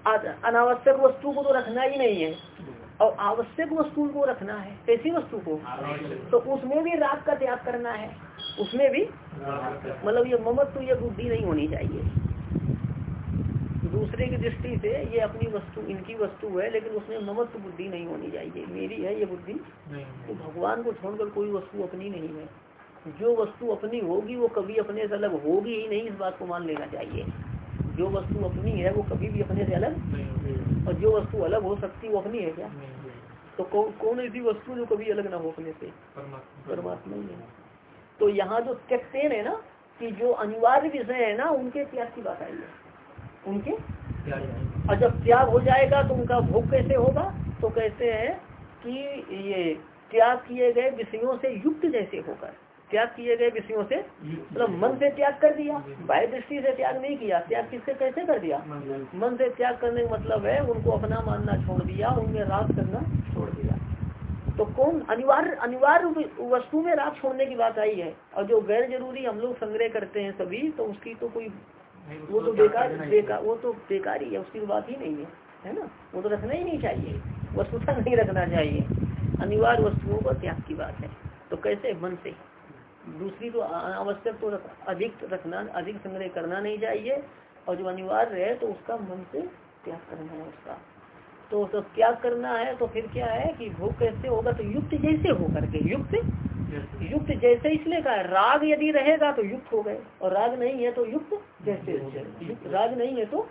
अनावश्यक वस्तु को तो रखना ही नहीं है। और आवश्यक वस्तु को रखना है कैसी वस्तु को। तो उसमें भी राग का त्याग करना है उसमें भी मतलब ये ममत तो ये बुद्धि नहीं होनी चाहिए। दूसरे की दृष्टि से ये अपनी वस्तु इनकी वस्तु है लेकिन उसमें ममत्व बुद्धि नहीं होनी चाहिए। मेरी है ये बुद्धि। तो भगवान को छोड़कर कोई वस्तु अपनी नहीं है। जो वस्तु अपनी होगी वो कभी अपने से अलग होगी ही नहीं इस बात को मान लेना चाहिए। जो वस्तु अपनी है वो कभी भी अपने से अलग? और जो वस्तु अलग हो सकती वो अपनी है क्या? तो कौन कौन ऐसी वस्तु जो कभी अलग ना हो अपने से? परमात्मा। ही है। तो यहाँ जो त्यक्तेन है ना कि जो अनिवार्य विषय है ना उनके त्याग की बात आई है। उनके? और जब त्याग हो जाएगा तो उनका भोग कैसे होगा? तो कहते हैं कि ये त्याग किए गए विषयों से युक्त जैसे होकर। त्याग किए गए विषयों से? मतलब मन से त्याग कर दिया, बाह्य दृष्टि से त्याग नहीं किया, त्याग किससे, कैसे कर दिया? मन से त्याग करने का मतलब है उनको अपना मानना छोड़ दिया, उनमें राग करना छोड़ दिया। तो कौन अनिवार्य अनिवार्य वस्तु में राग छोड़ने की बात आई है? और जो गैर ज़रूरी हम लोग संग्रह करते हैं सभी तो उसकी तो कोई, वो तो बेकार बेकार, वो तो बेकार ही है उसकी बात ही नहीं है है ना? वो तो रखना ही नहीं चाहिए, वस्तुता नहीं रखना चाहिए। अनिवार्य वस्तुओं का त्याग की बात है। तो कैसे? मन से। दूसरी तो अनावश्यक तो रख, अधिक रखना अधिक संग्रह करना नहीं चाहिए और जो अनिवार्य है तो उसका मन से त्याग करना है उसका। तो तो त्याग करना है तो फिर क्या है कि भोग कैसे होगा तो युक्त जैसे हो करके युक्त युक्त जैसे इसलिए कहा राग यदि रहेगा तो युक्त हो गए और राग नहीं है तो युक्त जैसे हो गए। राग नहीं है तो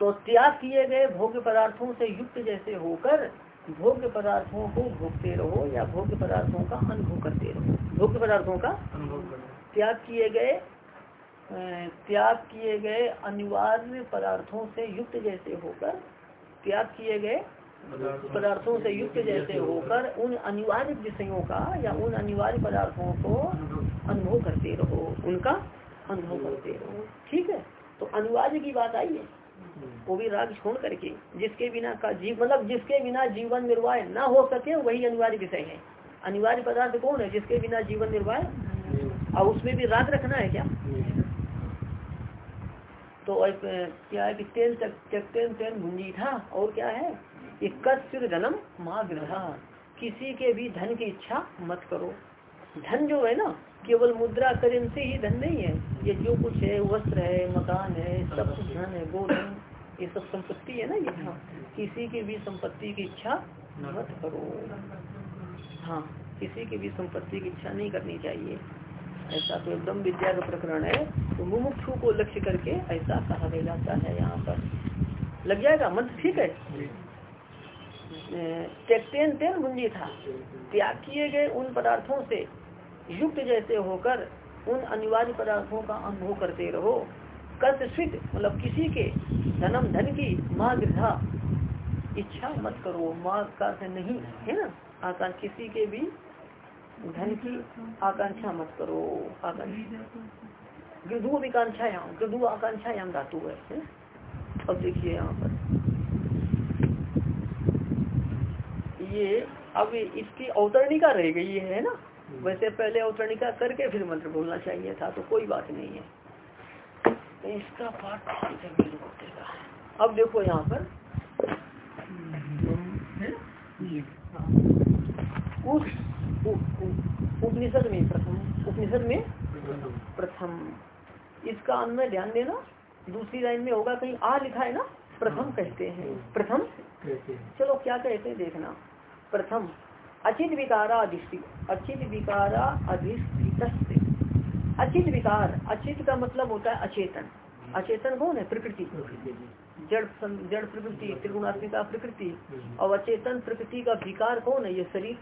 तो त्याग किए गए भोग्य पदार्थों से युक्त जैसे होकर भोग्य पदार्थों को भोगते रहो या भोग्य पदार्थों का अनुभव करते रहो। भोग्य पदार्थों का त्याग किए गए त्याग किए गए अनिवार्य पदार्थों से युक्त जैसे होकर त्याग किए गए पदार्थों से युक्त जैसे होकर उन अनिवार्य विषयों का या उन अनिवार्य पदार्थों को अनुभव करते रहो उनका अनुभव करते रहो। ठीक है? तो अनिवार्य की बात आई है। वो भी राग छोड़ करके जिसके बिना का जीव मतलब जिसके बिना जीवन निर्वाह न हो सके वही अनिवार्य विषय है। अनिवार्य पदार्थ कौन है जिसके बिना जीवन निर्वाह और उसमें भी राग रखना है क्या? तो क्या है? कि तेल तेल तेल भूंजी था और क्या है? कि कस्य धनम माँ किसी के भी धन की इच्छा मत करो। धन जो है ना केवल मुद्रा करें से ही धन नहीं है। ये जो कुछ है वस्त्र है मकान है सब कुछ धन है वो धन ये सब संपत्ति है ना ये। किसी की भी संपत्ति की इच्छा मत करो। हाँ किसी की भी संपत्ति की इच्छा नहीं करनी चाहिए। ऐसा तो एकदम विद्या का प्रकरण है। तो मुमुक्षु को लक्ष्य करके ऐसा कहा जाता है यहाँ पर। लग जाएगा? मंत्र ठीक है? त्यक्तेन तेन मुंजी था। त्याग किए गए उन पदार्थों से युक्त जैसे होकर उन अनिवार्य पदार्थों का अनुभव करते रहो। कष्ट स्वित मतलब किसी के धनम धन की माँ वृद्धा इच्छा मत करो। माँ का नहीं है ना? आकांक्षा किसी के भी धन की आकांक्षा मत करो आकांक्षा। गृधु विकांक्षायाम गृधु आकांक्षायाम धातु है, है? अब देखिए यहाँ पर। ये अब इसकी अवतरणिका रह गई है ना? वैसे पहले अवतरणिका करके फिर मंत्र बोलना चाहिए था तो कोई बात नहीं है। तो इसका पाठ अब देखो यहाँ पर। उस उपनिषद में प्रथम उपनिषद में? प्रथम। इसका अन्वय ध्यान देना दूसरी लाइन में होगा कहीं आ लिखा है ना प्रथम कहते हैं। प्रथम? चलो क्या कहते हैं देखना। प्रथम अचित विकारा अधिष्ठित अचित विकारा अधिष्ठित अचित विकार अचित का मतलब होता है अचेतन। अचेतन कौन है? प्रकृति। जड़ जड़ प्रकृति त्रिगुणात्मिका प्रकृति और अचेतन प्रकृति का विकार कौन है ये शरीर?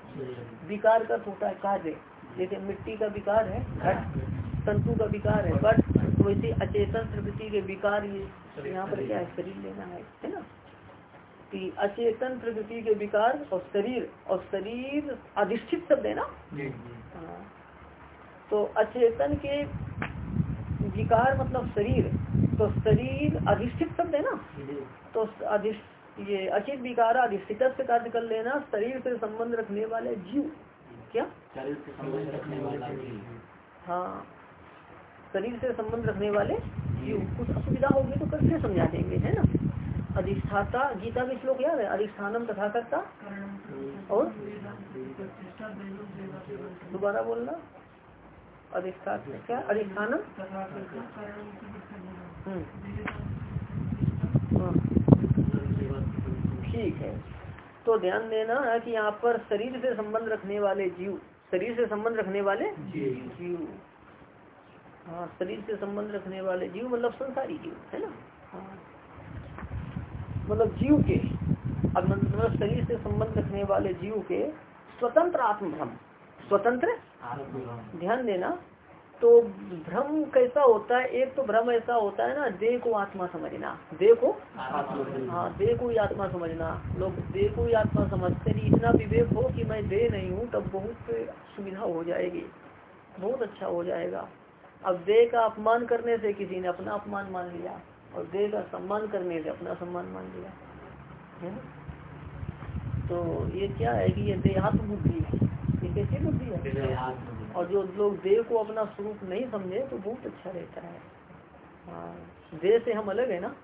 विकार का होता है कार्य। जैसे मिट्टी का विकार है घट। तंतु का विकार है बट। तो वैसे अचेतन प्रकृति के विकार ये यहाँ पर क्या है? शरीर लेना है है ना? कि अचेतन प्रकृति के विकार और शरीर और शरीर अधिष्ठित शब्द है ना? हाँ। तो अचेतन के विकार मतलब शरीर। तो शरीर अधिष्ठित शब्द है ना तो अधिष्ठ ये अचित विकार अधिष्ठित से कार्य कर लेना शरीर से संबंध रखने वाले जीव। क्या? शरीर से संबंध रखने वाला जीव। हाँ। शरीर से संबंध रखने वाले जीव। कुछ असुविधा होगी तो कैसे समझा देंगे है ना? अधिष्ठाता गीता के श्लोक याद है? अधिष्ठानम तथा करता और? दोबारा बोलना। अधिष्ठान क्या? अधिष्ठानम। ठीक है। तो ध्यान देना है कि यहाँ पर शरीर से संबंध रखने वाले जीव शरीर से संबंध रखने वाले जीव। हाँ शरीर से संबंध रखने वाले जीव मतलब संसारी जीव है ना? हाँ। मतलब जीव के अब मतलब शरीर से संबंध रखने वाले जीव के स्वतंत्र आत्मभ्रम स्वतंत्र ध्यान देना तो भ्रम कैसा होता है? एक तो भ्रम ऐसा होता है ना देह को आत्मा समझना। देह को हाँ देह को ही आत्मा समझना। लोग देह को ही आत्मा समझते नहीं। इतना विवेक हो कि मैं देह नहीं हूँ तब बहुत सुविधा हो जाएगी। बहुत अच्छा हो जाएगा। अब देह का अपमान करने से किसी ने अपना अपमान मान लिया और देह का सम्मान करने से अपना सम्मान मान लिया। है तो ये क्या है कि ये देहात्म बुद्धि है। ये कैसी बुद्धि है? और जो लोग देह को अपना स्वरूप नहीं समझे तो बहुत अच्छा रहता है। हाँ देह से हम अलग है ना?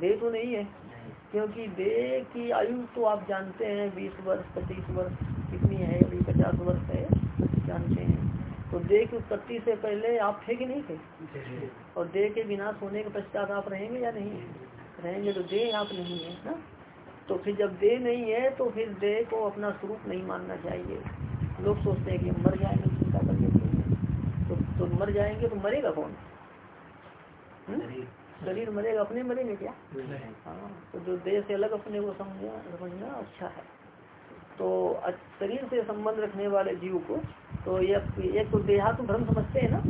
देह तो नहीं है। क्योंकि देह की आयु तो आप जानते हैं, बीस वर्ष, पच्चीस वर्ष कितनी है, अभी पचास वर्ष है, जानते हैं। तो देह की उत्पत्ति से पहले आप थे कि नहीं थे? और देह के विनाश होने के पश्चात आप रहेंगे या नहीं? रहेंगे तो देह आप नहीं है, ना? तो फिर जब देह नहीं है तो फिर देह को अपना स्वरूप नहीं मानना चाहिए। लोग सोचते हैं कि मर जाएँगे। तो, तो मर जाएँगे तो मरेगा कौन? हम्म? शरीर। मरेगा अपने मरेंगे क्या? हाँ तो जो देह से अलग अपने को समझना समझना अच्छा है। तो शरीर से संबंध रखने वाले जीव को तो ये एक तो देहात्म भ्रम समझते हैं ना?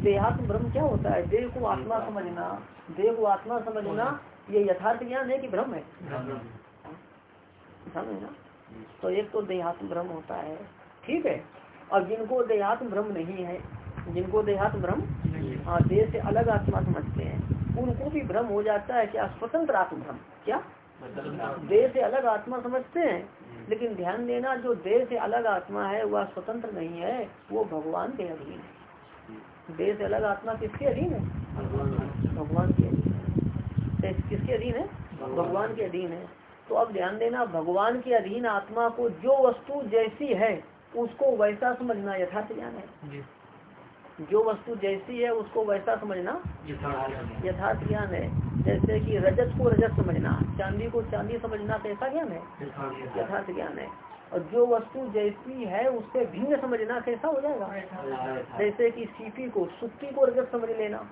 देहात्म भ्रम क्या होता है? देह को आत्मा समझना देह को आत्मा समझना ये यथार्थ ज्ञान है कि भ्रम है? भ्रम है। ना? तो एक तो देहात्म भ्रम होता है ठीक है? और जिनको देहात्म भ्रम नहीं है जिनको देहात्म भ्रम हाँ देह से अलग आत्मा समझते हैं। उनको भी भ्रम हो जाता है क्या? स्वतंत्र आत्म भ्रम क्या? देह से अलग आत्मा समझते हैं लेकिन ध्यान देना जो देह से अलग आत्मा है वह स्वतंत्र नहीं है वो भगवान के अधीन है। देह से अलग आत्मा किसके अधीन है? भगवान के अधीन है। किसके अधीन है? भगवान के अधीन है। तो अब ध्यान देना भगवान के अधीन आत्मा को जो वस्तु जैसी है उसको वैसा समझना यथार्थ ज्ञान है। जो वस्तु जैसी है उसको वैसा समझना यथार्थ ज्ञान है। जैसे कि रजत को रजत समझना चांदी को चांदी समझना कैसा ज्ञान है? यथार्थ ज्ञान है। और जो वस्तु जैसी है उससे भिन्न समझना कैसा हो जाएगा? जैसे कि सीपी को सुक्ति को रजत समझ लेना।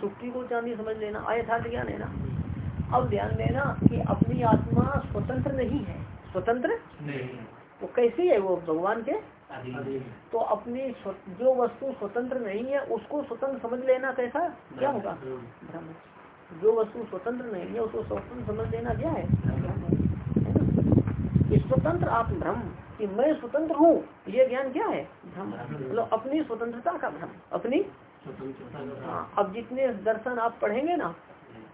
सुक्ति को चांदी समझ लेना अयथार्थ ज्ञान है ना? अब ध्यान देना कि अपनी आत्मा स्वतंत्र नहीं है। स्वतंत्र? नहीं। वो कैसी है वो? भगवान के तो अपनी जो वस्तु स्वतंत्र नहीं है, उसको स्वतंत्र समझ लेना कैसा? क्या होगा? जो वस्तु स्वतंत्र नहीं है, उसको स्वतंत्र समझ लेना क्या है? स्वतंत्र आत्म भ्रम, कि मैं स्वतंत्र हूँ, ये ज्ञान क्या है? भ्रम। मतलब अपनी स्वतंत्रता का भ्रम। अपनी? हाँ अब जितने दर्शन आप पढ़ेंगे ना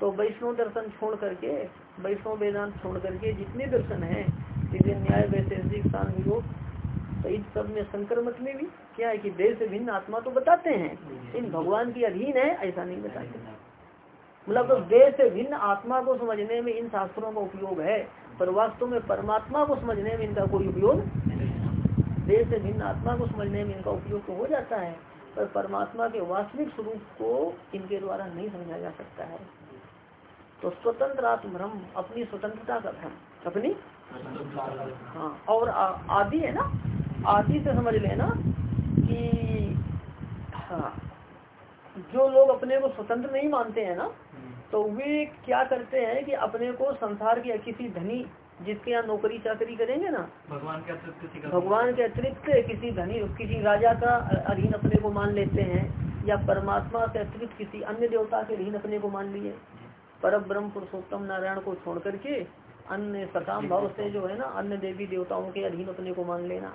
तो वैष्णव दर्शन छोड़ करके, वैष्णव वेदांत छोड़ करके जितने दर्शन है न्याय वैशेषिक तो इन सब में संकर मत में भी क्या है कि देश से भिन्न आत्मा तो बताते हैं। इन भगवान की अधीन है ऐसा नहीं बताते। मतलब तो देश से भिन्न आत्मा को समझने में इन शास्त्रों का उपयोग है पर वास्तव में परमात्मा को समझने में इनका कोई उपयोग देश से भिन्न आत्मा को समझने में इनका उपयोग तो हो जाता है पर परमात्मा के वास्तविक स्वरूप को इनके द्वारा नहीं समझा जा सकता है। तो स्वतंत्र आत्म भ्रम अपनी स्वतंत्रता का भ्रम। अपनी हाँ और आदि है ना? आदि से समझ लेना कि हाँ जो लोग अपने को स्वतंत्र नहीं मानते हैं ना तो वे क्या करते हैं कि अपने को संसार के किसी धनी जिसके यहाँ नौकरी चाकरी करेंगे ना भगवान के अतिरिक्त भगवान के अतिरिक्त किसी धनी किसी राजा का अधीन अपने को मान लेते हैं या परमात्मा के अतिरिक्त किसी अन्य देवता के अधीन अपने को मान लिए। पर ब्रह्म पुरुषोत्तम नारायण को छोड़ करके अन्य सकाम भाव से जो है ना अन्य देवी देवताओं के अधीन अपने को मान लेना।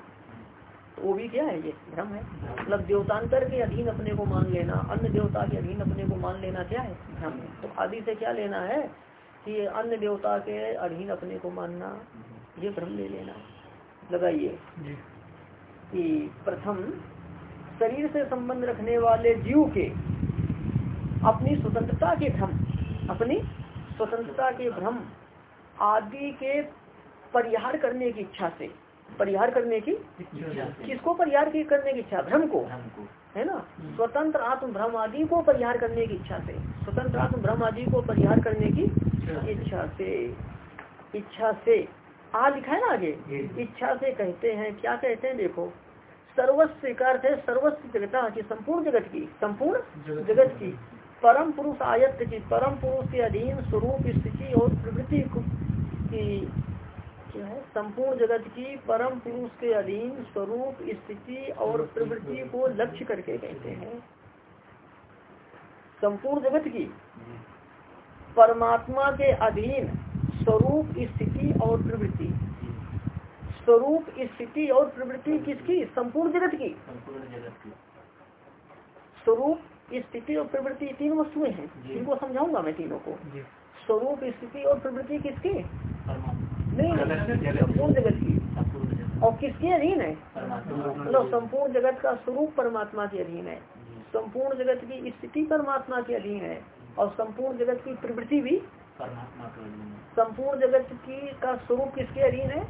वो भी क्या है ये? भ्रम है। मतलब देवतांतर के अधीन अपने को मान लेना अन्य देवता के अधीन अपने को मान लेना क्या है? भ्रम है। तो आदि से क्या लेना है? कि अन्य देवता के अधीन अपने को मानना ये भ्रम ले लेना। लगाइए। कि प्रथम शरीर से संबंध रखने वाले जीव के अपनी स्वतंत्रता के भ्रम अपनी स्वतंत्रता के भ्रम आदि के परिहार करने की इच्छा से परिहार करने की किसको परिहार की करने की इच्छा? भ्रम को। है ना? स्वतंत्र आत्म भ्रम आदि को परिहार करने की इच्छा से। स्वतंत्र आत्म भ्रम आदि को परिहार करने की इच्छा से। इच्छा से। आ लिखा है ना आगे? इच्छा से कहते हैं। क्या कहते हैं? देखो सर्वस्व का अर्थ है सर्वस्व जगता की संपूर्ण जगत की संपूर्ण जगत की। परम पुरुष आयत्त की परम पुरुष के अधीन स्वरूप स्थिति और प्रवृत्ति की संपूर्ण जगत की परम पुरुष के अधीन स्वरूप स्थिति और प्रवृत्ति को लक्ष्य करके कहते हैं। संपूर्ण जगत की परमात्मा के अधीन स्वरूप स्थिति और प्रवृत्ति। स्वरूप स्थिति और प्रवृत्ति किसकी? संपूर्ण जगत की। स्वरूप स्थिति और प्रवृत्ति तीन वस्तुएँ हैं। इनको समझाऊँगा मैं तीनों को। स्वरूप स्थिति और प्रवृत्ति किसकी? नहीं। संपूर्ण जगत की। और किसके अधीन है? मतलब संपूर्ण जगत का स्वरूप परमात्मा के अधीन है। संपूर्ण जगत की स्थिति परमात्मा के अधीन है। और संपूर्ण जगत की प्रवृत्ति भी परमात्मा के संपूर्ण जगत की का स्वरूप किसके अधीन है?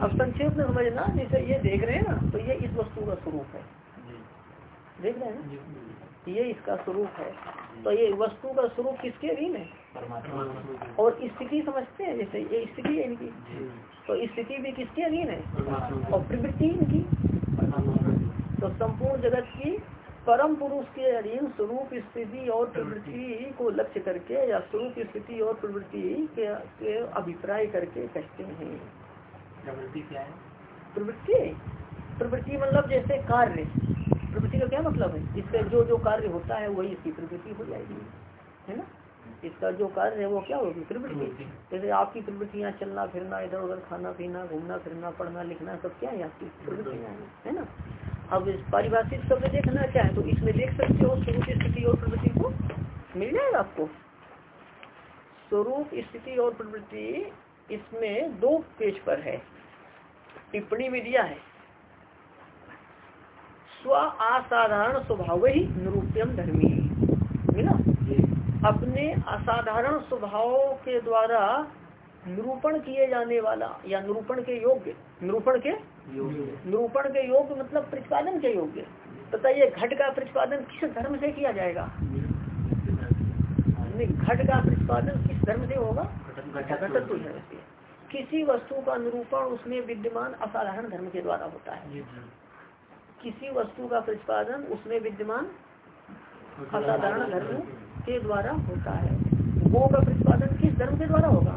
अब संक्षेप में समझना जैसे ये देख रहे हैं ना तो ये इस वस्तु का स्वरूप है। देख रहे हैं ना? ये इसका स्वरूप है। तो ये वस्तु का स्वरूप किसके अधीन है? और स्थिति समझते हैं जैसे ये स्थिति है इनकी। तो स्थिति भी किसके अधीन है? और प्रवृत्ति इनकी। तो संपूर्ण जगत की परम पुरुष के अधीन स्वरूप स्थिति और प्रवृत्ति को लक्ष्य करके या स्वरूप स्थिति और प्रवृत्ति के, के अभिप्राय करके कहते हैं। प्रवृत्ति क्या है? प्रवृत्ति? प्रवृत्ति मतलब जैसे कार्य। प्रवृत्ति का क्या मतलब है? इससे जो जो कार्य होता है वही इसकी प्रवृत्ति हो जाएगी है ना? इसका जो कार्य है वो क्या होगी? प्रवृत्ति। जैसे आपकी प्रवृत्तियाँ चलना फिरना इधर उधर खाना पीना घूमना फिरना पढ़ना लिखना सब क्या है? आपकी प्रवृत्तियाँ है ना? अब इस पारिभाषिक शब्द देखना चाहे तो इसमें देख सकते हो स्वरूप स्थिति और प्रवृत्ति को मिल जाएगा आपको। स्वरूप स्थिति और प्रवृत्ति इसमें दो पेज पर है। टिप्पणी में दिया है। स्व असाधारण स्वभाव ही निरूप्यम धर्मी। मिला अपने असाधारण स्वभाव के द्वारा निरूपण किए जाने वाला या निरूपण के योग्य निरूपण के निरूपण के योग्य मतलब प्रतिपादन के योग्य। बताइए घट का प्रतिपादन किस धर्म से किया जाएगा? नहीं, घट का प्रतिपादन किस धर्म से होगा? घटत्व धर्म से। किसी वस्तु का निरूपण उसमें विद्यमान असाधारण धर्म के द्वारा होता है। किसी वस्तु का प्रतिपादन उसमें विद्यमान असाधारण धर्म के द्वारा होता है। गो का प्रतिपादन किस धर्म के द्वारा होगा?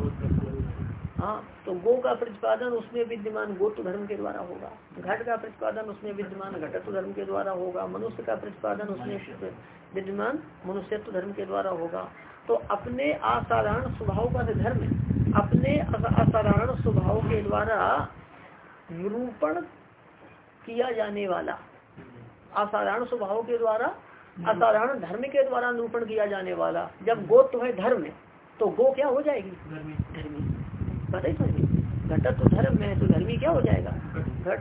हाँ तो गो का प्रतिपादन उसमें विद्यमान गोत्व धर्म के द्वारा होगा। घट का प्रतिपादन उसमें विद्यमान घटत्व धर्म के द्वारा होगा। मनुष्य का प्रतिपादन उसमें विद्यमान मनुष्यत्व धर्म के द्वारा होगा। तो अपने असाधारण स्वभाव का धर्म अपने असाधारण स्वभाव के द्वारा निरूपण किया जाने वाला। असाधारण स्वभाव के द्वारा असाधारण धर्म के द्वारा निरूपण किया जाने वाला। जब गोत्व है धर्म तो गो क्या हो जाएगी? धर्मी। पता ही समझे घटत तो धर्म में है तो धर्मी क्या हो जाएगा? घट।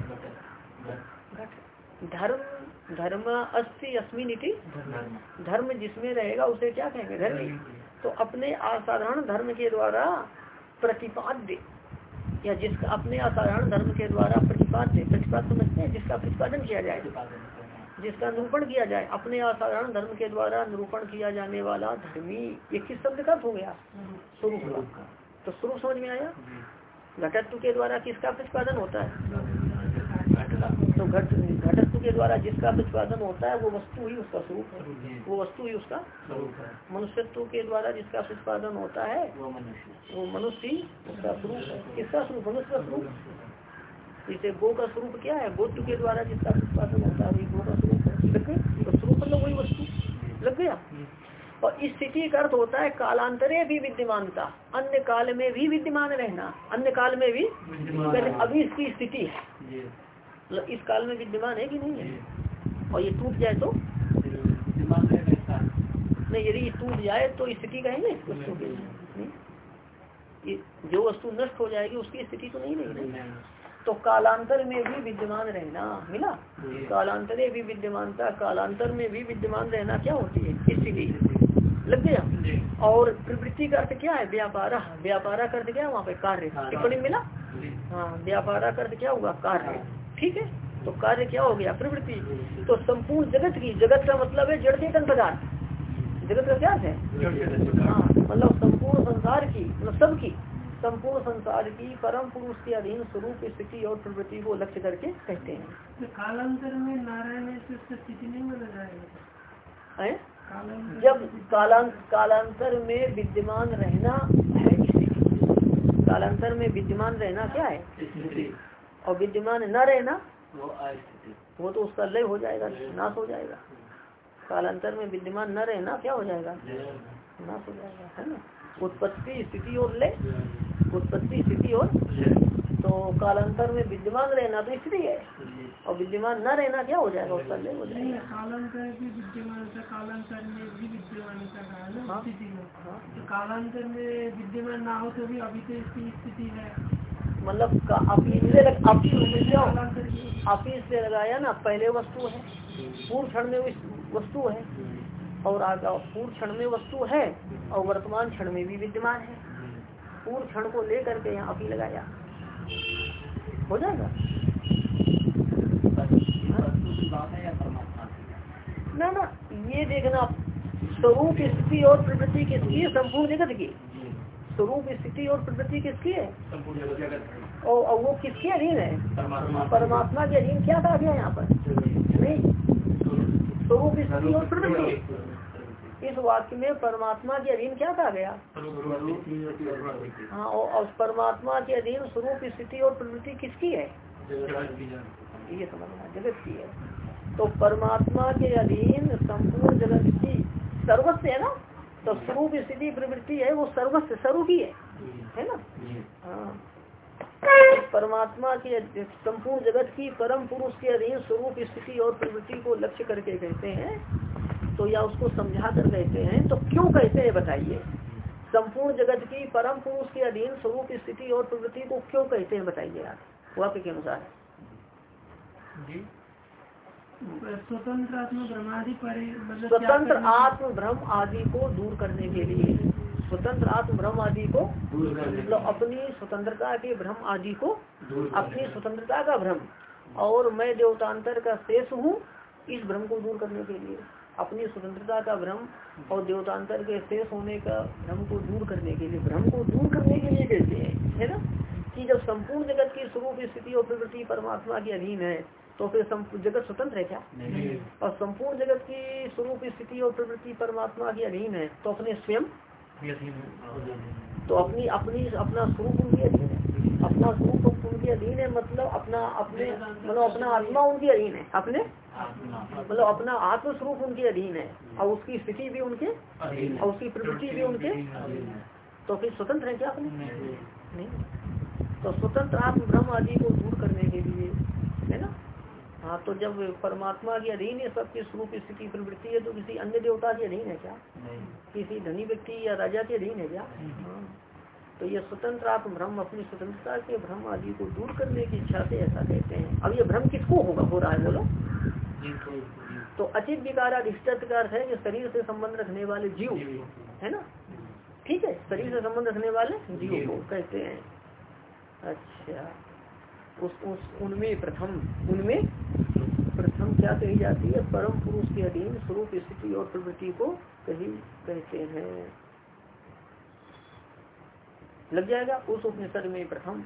घट। धर्म धर्म अस्थि अस्मिन धर्म। जिसमें रहेगा उसे क्या कहेंगे? धर्मी। तो अपने असाधारण धर्म के द्वारा प्रतिपाद्य। या जिसका अपने असाधारण धर्म के द्वारा प्रतिपाद्य प्रतिपाद समझते हैं जिसका प्रतिपादन किया जाए जिसका निरूपण किया जाए अपने असाधारण धर्म के द्वारा निरूपण किया जाने वाला धर्मी ये किस शब्द का हो गया? स्वरूप का। तो स्वरूप समझ में आया? घटत्व के द्वारा किसका प्रतिपादन होता है? घट घटत्व के द्वारा जिसका प्रतिपादन होता है वो वस्तु ही उसका स्वरूप है। वो वस्तु ही उसका मनुष्यत्व के द्वारा जिसका प्रतिपादन होता है वो मनुष्य। ही उसका स्वरूप है। किसका स्वरूप? मनुष्य का स्वरूप। जैसे गो का स्वरूप क्या है? गोत्व के द्वारा जिसका प्रतिपादन होता है गो का स्वरूप है। लग गया? तो स्वरूप मतलब वही वस्तु। लग गया? और इस स्थिति का अर्थ होता है कालांतरे भी विद्यमानता अन्य काल में भी विद्यमान रहना अन्य काल में भी अभी इसकी स्थिति है। मतलब इस काल में विद्यमान है कि नहीं है? और ये टूट जाए तो? नहीं यदि टूट जाए तो स्थिति कहेंगे? वस्तु की जो वस्तु नष्ट हो जाएगी उसकी स्थिति तो नहीं रहेगी। तो कालांतर में भी विद्यमान रहना मिला? कालांतरे भी विद्यमानता कालांतर में भी विद्यमान रहना क्या होती है? स्थिति। लग गया? और प्रवृत्ति का अर्थ क्या है? व्यापारा। व्यापारा का अर्थ क्या है? वहाँ पे कार्य। टिप्पणी मिला? हाँ व्यापारा का अर्थ क्या हुआ कार्य। ठीक है? तो कार्य क्या हो गया? प्रवृत्ति। तो संपूर्ण जगत की जगत का मतलब है जड़ चेतन पदार्थ। जगत का क्या है? हाँ मतलब संपूर्ण संसार की मतलब सबकी संपूर्ण संसार की परम पुरुष के अधीन स्वरूप स्थिति और प्रवृत्ति को लक्ष्य करके कहते हैं। तो कालांतर में नारायण स्थिति नहीं बना जाएगा है? जब कालांत कालांतर में विद्यमान रहना है कालांतर में विद्यमान रहना क्या है? और विद्यमान न रहना वो तो उसका लय हो जाएगा नाश हो जाएगा। कालांतर में विद्यमान न रहना क्या हो जाएगा? नाश हो जाएगा है ना? उत्पत्ति स्थिति और लय। उत्पत्ति स्थिति और तो कालांतर में विद्यमान रहना तो स्थिति है। और विद्यमान न रहना क्या हो जाएगा? उसका लय हो जाएगा। कालांतर भी विद्यमान कालांतर में भी विद्यमान हाँ। स्थिति में। हाँ। तो कालांतर में विद्यमान ना हो तो भी अभी तो इसकी स्थिति है। मतलब से लगाया ना, पहले वस्तु है पूर्व क्षण में वस्तु है। और आगे पूर्व क्षण में वस्तु है, और वर्तमान क्षण में भी विद्यमान है। पूर्व क्षण को लेकर के यहाँ अभी लगाया। हो जाएगा? ना ना, ये देखना, स्वरूप, स्थिति और प्रवृत्ति की स्थिति संपूर्ण जगत की। स्वरूप स्थिति और प्रवृत्ति किसकी है? और वो किसके अधीन है? परमात्मा। के अधीन क्या कहा गया यहाँ पर? नहीं। स्वरूप स्थिति और प्रवृत्ति। इस वाक्य में परमात्मा के अधीन क्या कहा गया? हाँ और परमात्मा के अधीन स्वरूप स्थिति और प्रवृत्ति किसकी है? ये समझना जगत की है। तो परमात्मा के अधीन संपूर्ण जगत की सर्वस्व है ना? तो स्वरूप स्थिति प्रवृत्ति है, वो सर्वस्व स्वरूप ही है। है ना? हाँ। परमात्मा के संपूर्ण जगत की परम पुरुष के अधीन स्वरूप स्थिति और प्रवृत्ति को लक्ष्य करके कहते हैं तो या उसको समझा कर कहते हैं तो क्यों कहते हैं बताइए? संपूर्ण जगत की परम पुरुष के अधीन स्वरूप स्थिति और प्रवृत्ति को क्यों कहते हैं बताइए आप? वाक्य के अनुसार। स्वतंत्र आत्म ब्रह्मादि मतलब स्वतंत्र आत्म भ्रम आदि को दूर करने के लिए। स्वतंत्र आत्म भ्रम आदि को मतलब अपनी स्वतंत्रता के भ्रम आदि को अपनी स्वतंत्रता का भ्रम। और मैं देवतांतर का शेष हूँ इस भ्रम को दूर करने के लिए। अपनी स्वतंत्रता का भ्रम और देवतांतर के शेष होने का भ्रम को दूर करने के लिए। भ्रम को दूर करने के लिए कहते हैं? है ना? कि जब संपूर्ण जगत की स्वरूप स्थिति और प्रवृत्ति परमात्मा के अधीन है तो फिर जगत स्वतंत्र है क्या? और संपूर्ण जगत की स्वरूप स्थिति और प्रवृत्ति परमात्मा की अधीन है तो अपने स्वयं? तो अपनी अपनी अपना स्वरूप उनके अधीन है। अपना स्वरूप उनके अधीन है मतलब अपना अपने मतलब अपना आत्मा उनके अधीन है। अपने? मतलब अपना आत्म स्वरूप उनके अधीन है। और उसकी स्थिति भी उनके? और उसकी प्रवृत्ति भी उनके? तो फिर स्वतंत्र है क्या अपने? नहीं। नहीं। तो स्वतंत्र आत्म ब्रह्म आदि को दूर करने के लिए है ना? हाँ तो जब परमात्मा के अधीन है सबकी स्वरूप स्थिति प्रवृत्ति है तो किसी अन्य देवता के अधीन है क्या? नहीं। किसी धनी व्यक्ति या राजा के अधीन है क्या? हाँ। तो ये स्वतंत्र आप भ्रम अपनी स्वतंत्रता के भ्रम आदि को दूर करने की इच्छा से ऐसा कहते हैं। अब ये भ्रम किसको होगा? हो रहा है बोलो। तो अचित विकार अधिष्ठित का अर्थ है कि शरीर से संबंध रखने वाले जीव है ना? ठीक है शरीर से संबंध रखने वाले जीव। को कहते हैं। अच्छा। उस उस उनमें प्रथम उनमें प्रथम क्या कही जाती है? परम पुरुष के अधीन स्वरूप स्थिति और प्रवृत्ति को कही कहते हैं। लग जाएगा उस उपनिषद में प्रथम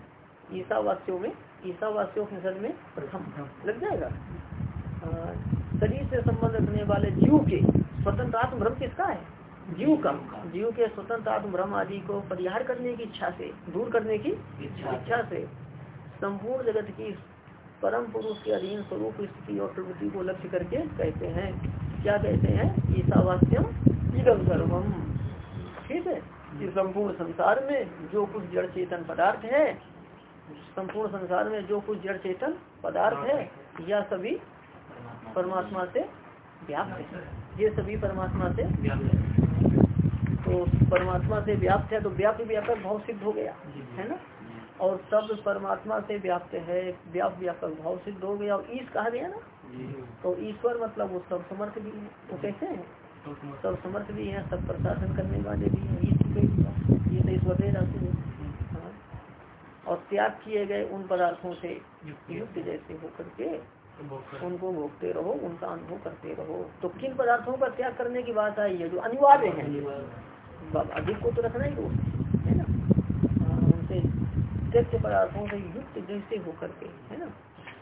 ईसावास्यों में ईसावास्यों उपनिषद में प्रथम। लग जाएगा? शरीर से संबंध रखने वाले जीव के स्वतंत्र आत्म भ्रम किसका है? जीव का। जीव के स्वतंत्र आत्म भ्रम आदि को परिहार करने की इच्छा से दूर करने की इच्छा से। संपूर्ण जगत की परम पुरुष के अधीन स्वरूप स्थिति और प्रवृत्ति को लक्ष्य करके कहते हैं। क्या कहते हैं? ईसावास्यम इदम सर्वम। ठीक है? इस संपूर्ण संसार में जो कुछ जड़ चेतन पदार्थ है, संपूर्ण संसार में जो कुछ जड़ चेतन पदार्थ है, यह सभी परमात्मा से व्याप्त है। ये सभी परमात्मा से व्याप्त है। तो परमात्मा से व्याप्त है तो व्याप्त व्यापक भाव सिद्ध हो गया, है ना? और सब परमात्मा से व्याप्त है व्याप्त व्यापक भाव सिद्ध हो गया। और ईश कहा गया ना? तो ईश्वर मतलब वो सब समर्थ भी है। वो कैसे है? सब समर्थ भी है सब प्रशासन करने वाले भी हैं। ये तो ईश्वर दे राशि है हाँ। और त्याग किए गए उन पदार्थों से युक्त। जैसे होकर के उनको भोगते रहो उनका अनुभव करते रहो। तो किन पदार्थों का त्याग करने की बात आई? है जो अनिवार्य है। अधिक को तो रखना ही है हाँ, त्यक्त पदार्थों से युक्त जैसे होकर के, है ना?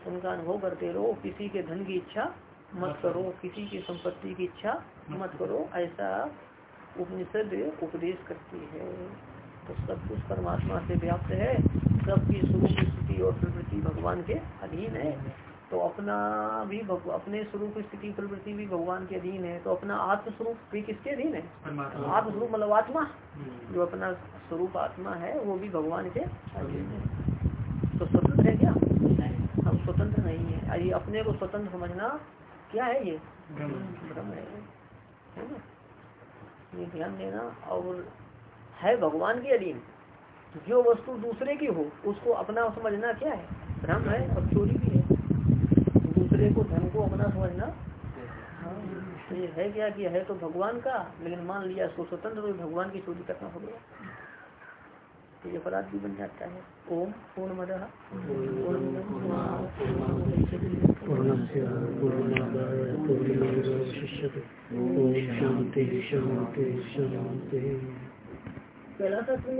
उनका अनुभव करते रहो किसी के धन की इच्छा मत करो, किसी की संपत्ति की इच्छा मत करो, ऐसा उपनिषद उपदेश करती है। तो सब कुछ परमात्मा से व्याप्त है, सबकी स्वरूप स्थिति और प्रवृत्ति भगवान के अधीन है। तो अपना भी अपने स्वरूप स्थिति प्रवृत्ति भी भगवान के अधीन है तो अपना आत्म स्वरूप भी किसके अधीन है? आत्म स्वरूप मतलब आत्मा। जो अपना स्वरूप आत्मा है वो भी भगवान के अधीन है। तो स्वतंत्र है क्या? हम स्वतंत्र नहीं है। अरे अपने को स्वतंत्र समझना क्या है ये? भ्रम है। है ना? ये ध्यान देना और है भगवान के अधीन। जो वस्तु दूसरे की हो उसको अपना समझना क्या है? भ्रम है और चोरी भी दूसरे को धन को अपना समझना हाँ, तो ये है क्या कि है तो भगवान का लेकिन मान लिया इसको स्वतंत्र तो भगवान की चोरी करना हो गया तो ये अपराध भी बन जाता है ओम पूर्ण मद पूर्णस्य पूर्णमादाय पूर्णमेवावशिष्यते ॐ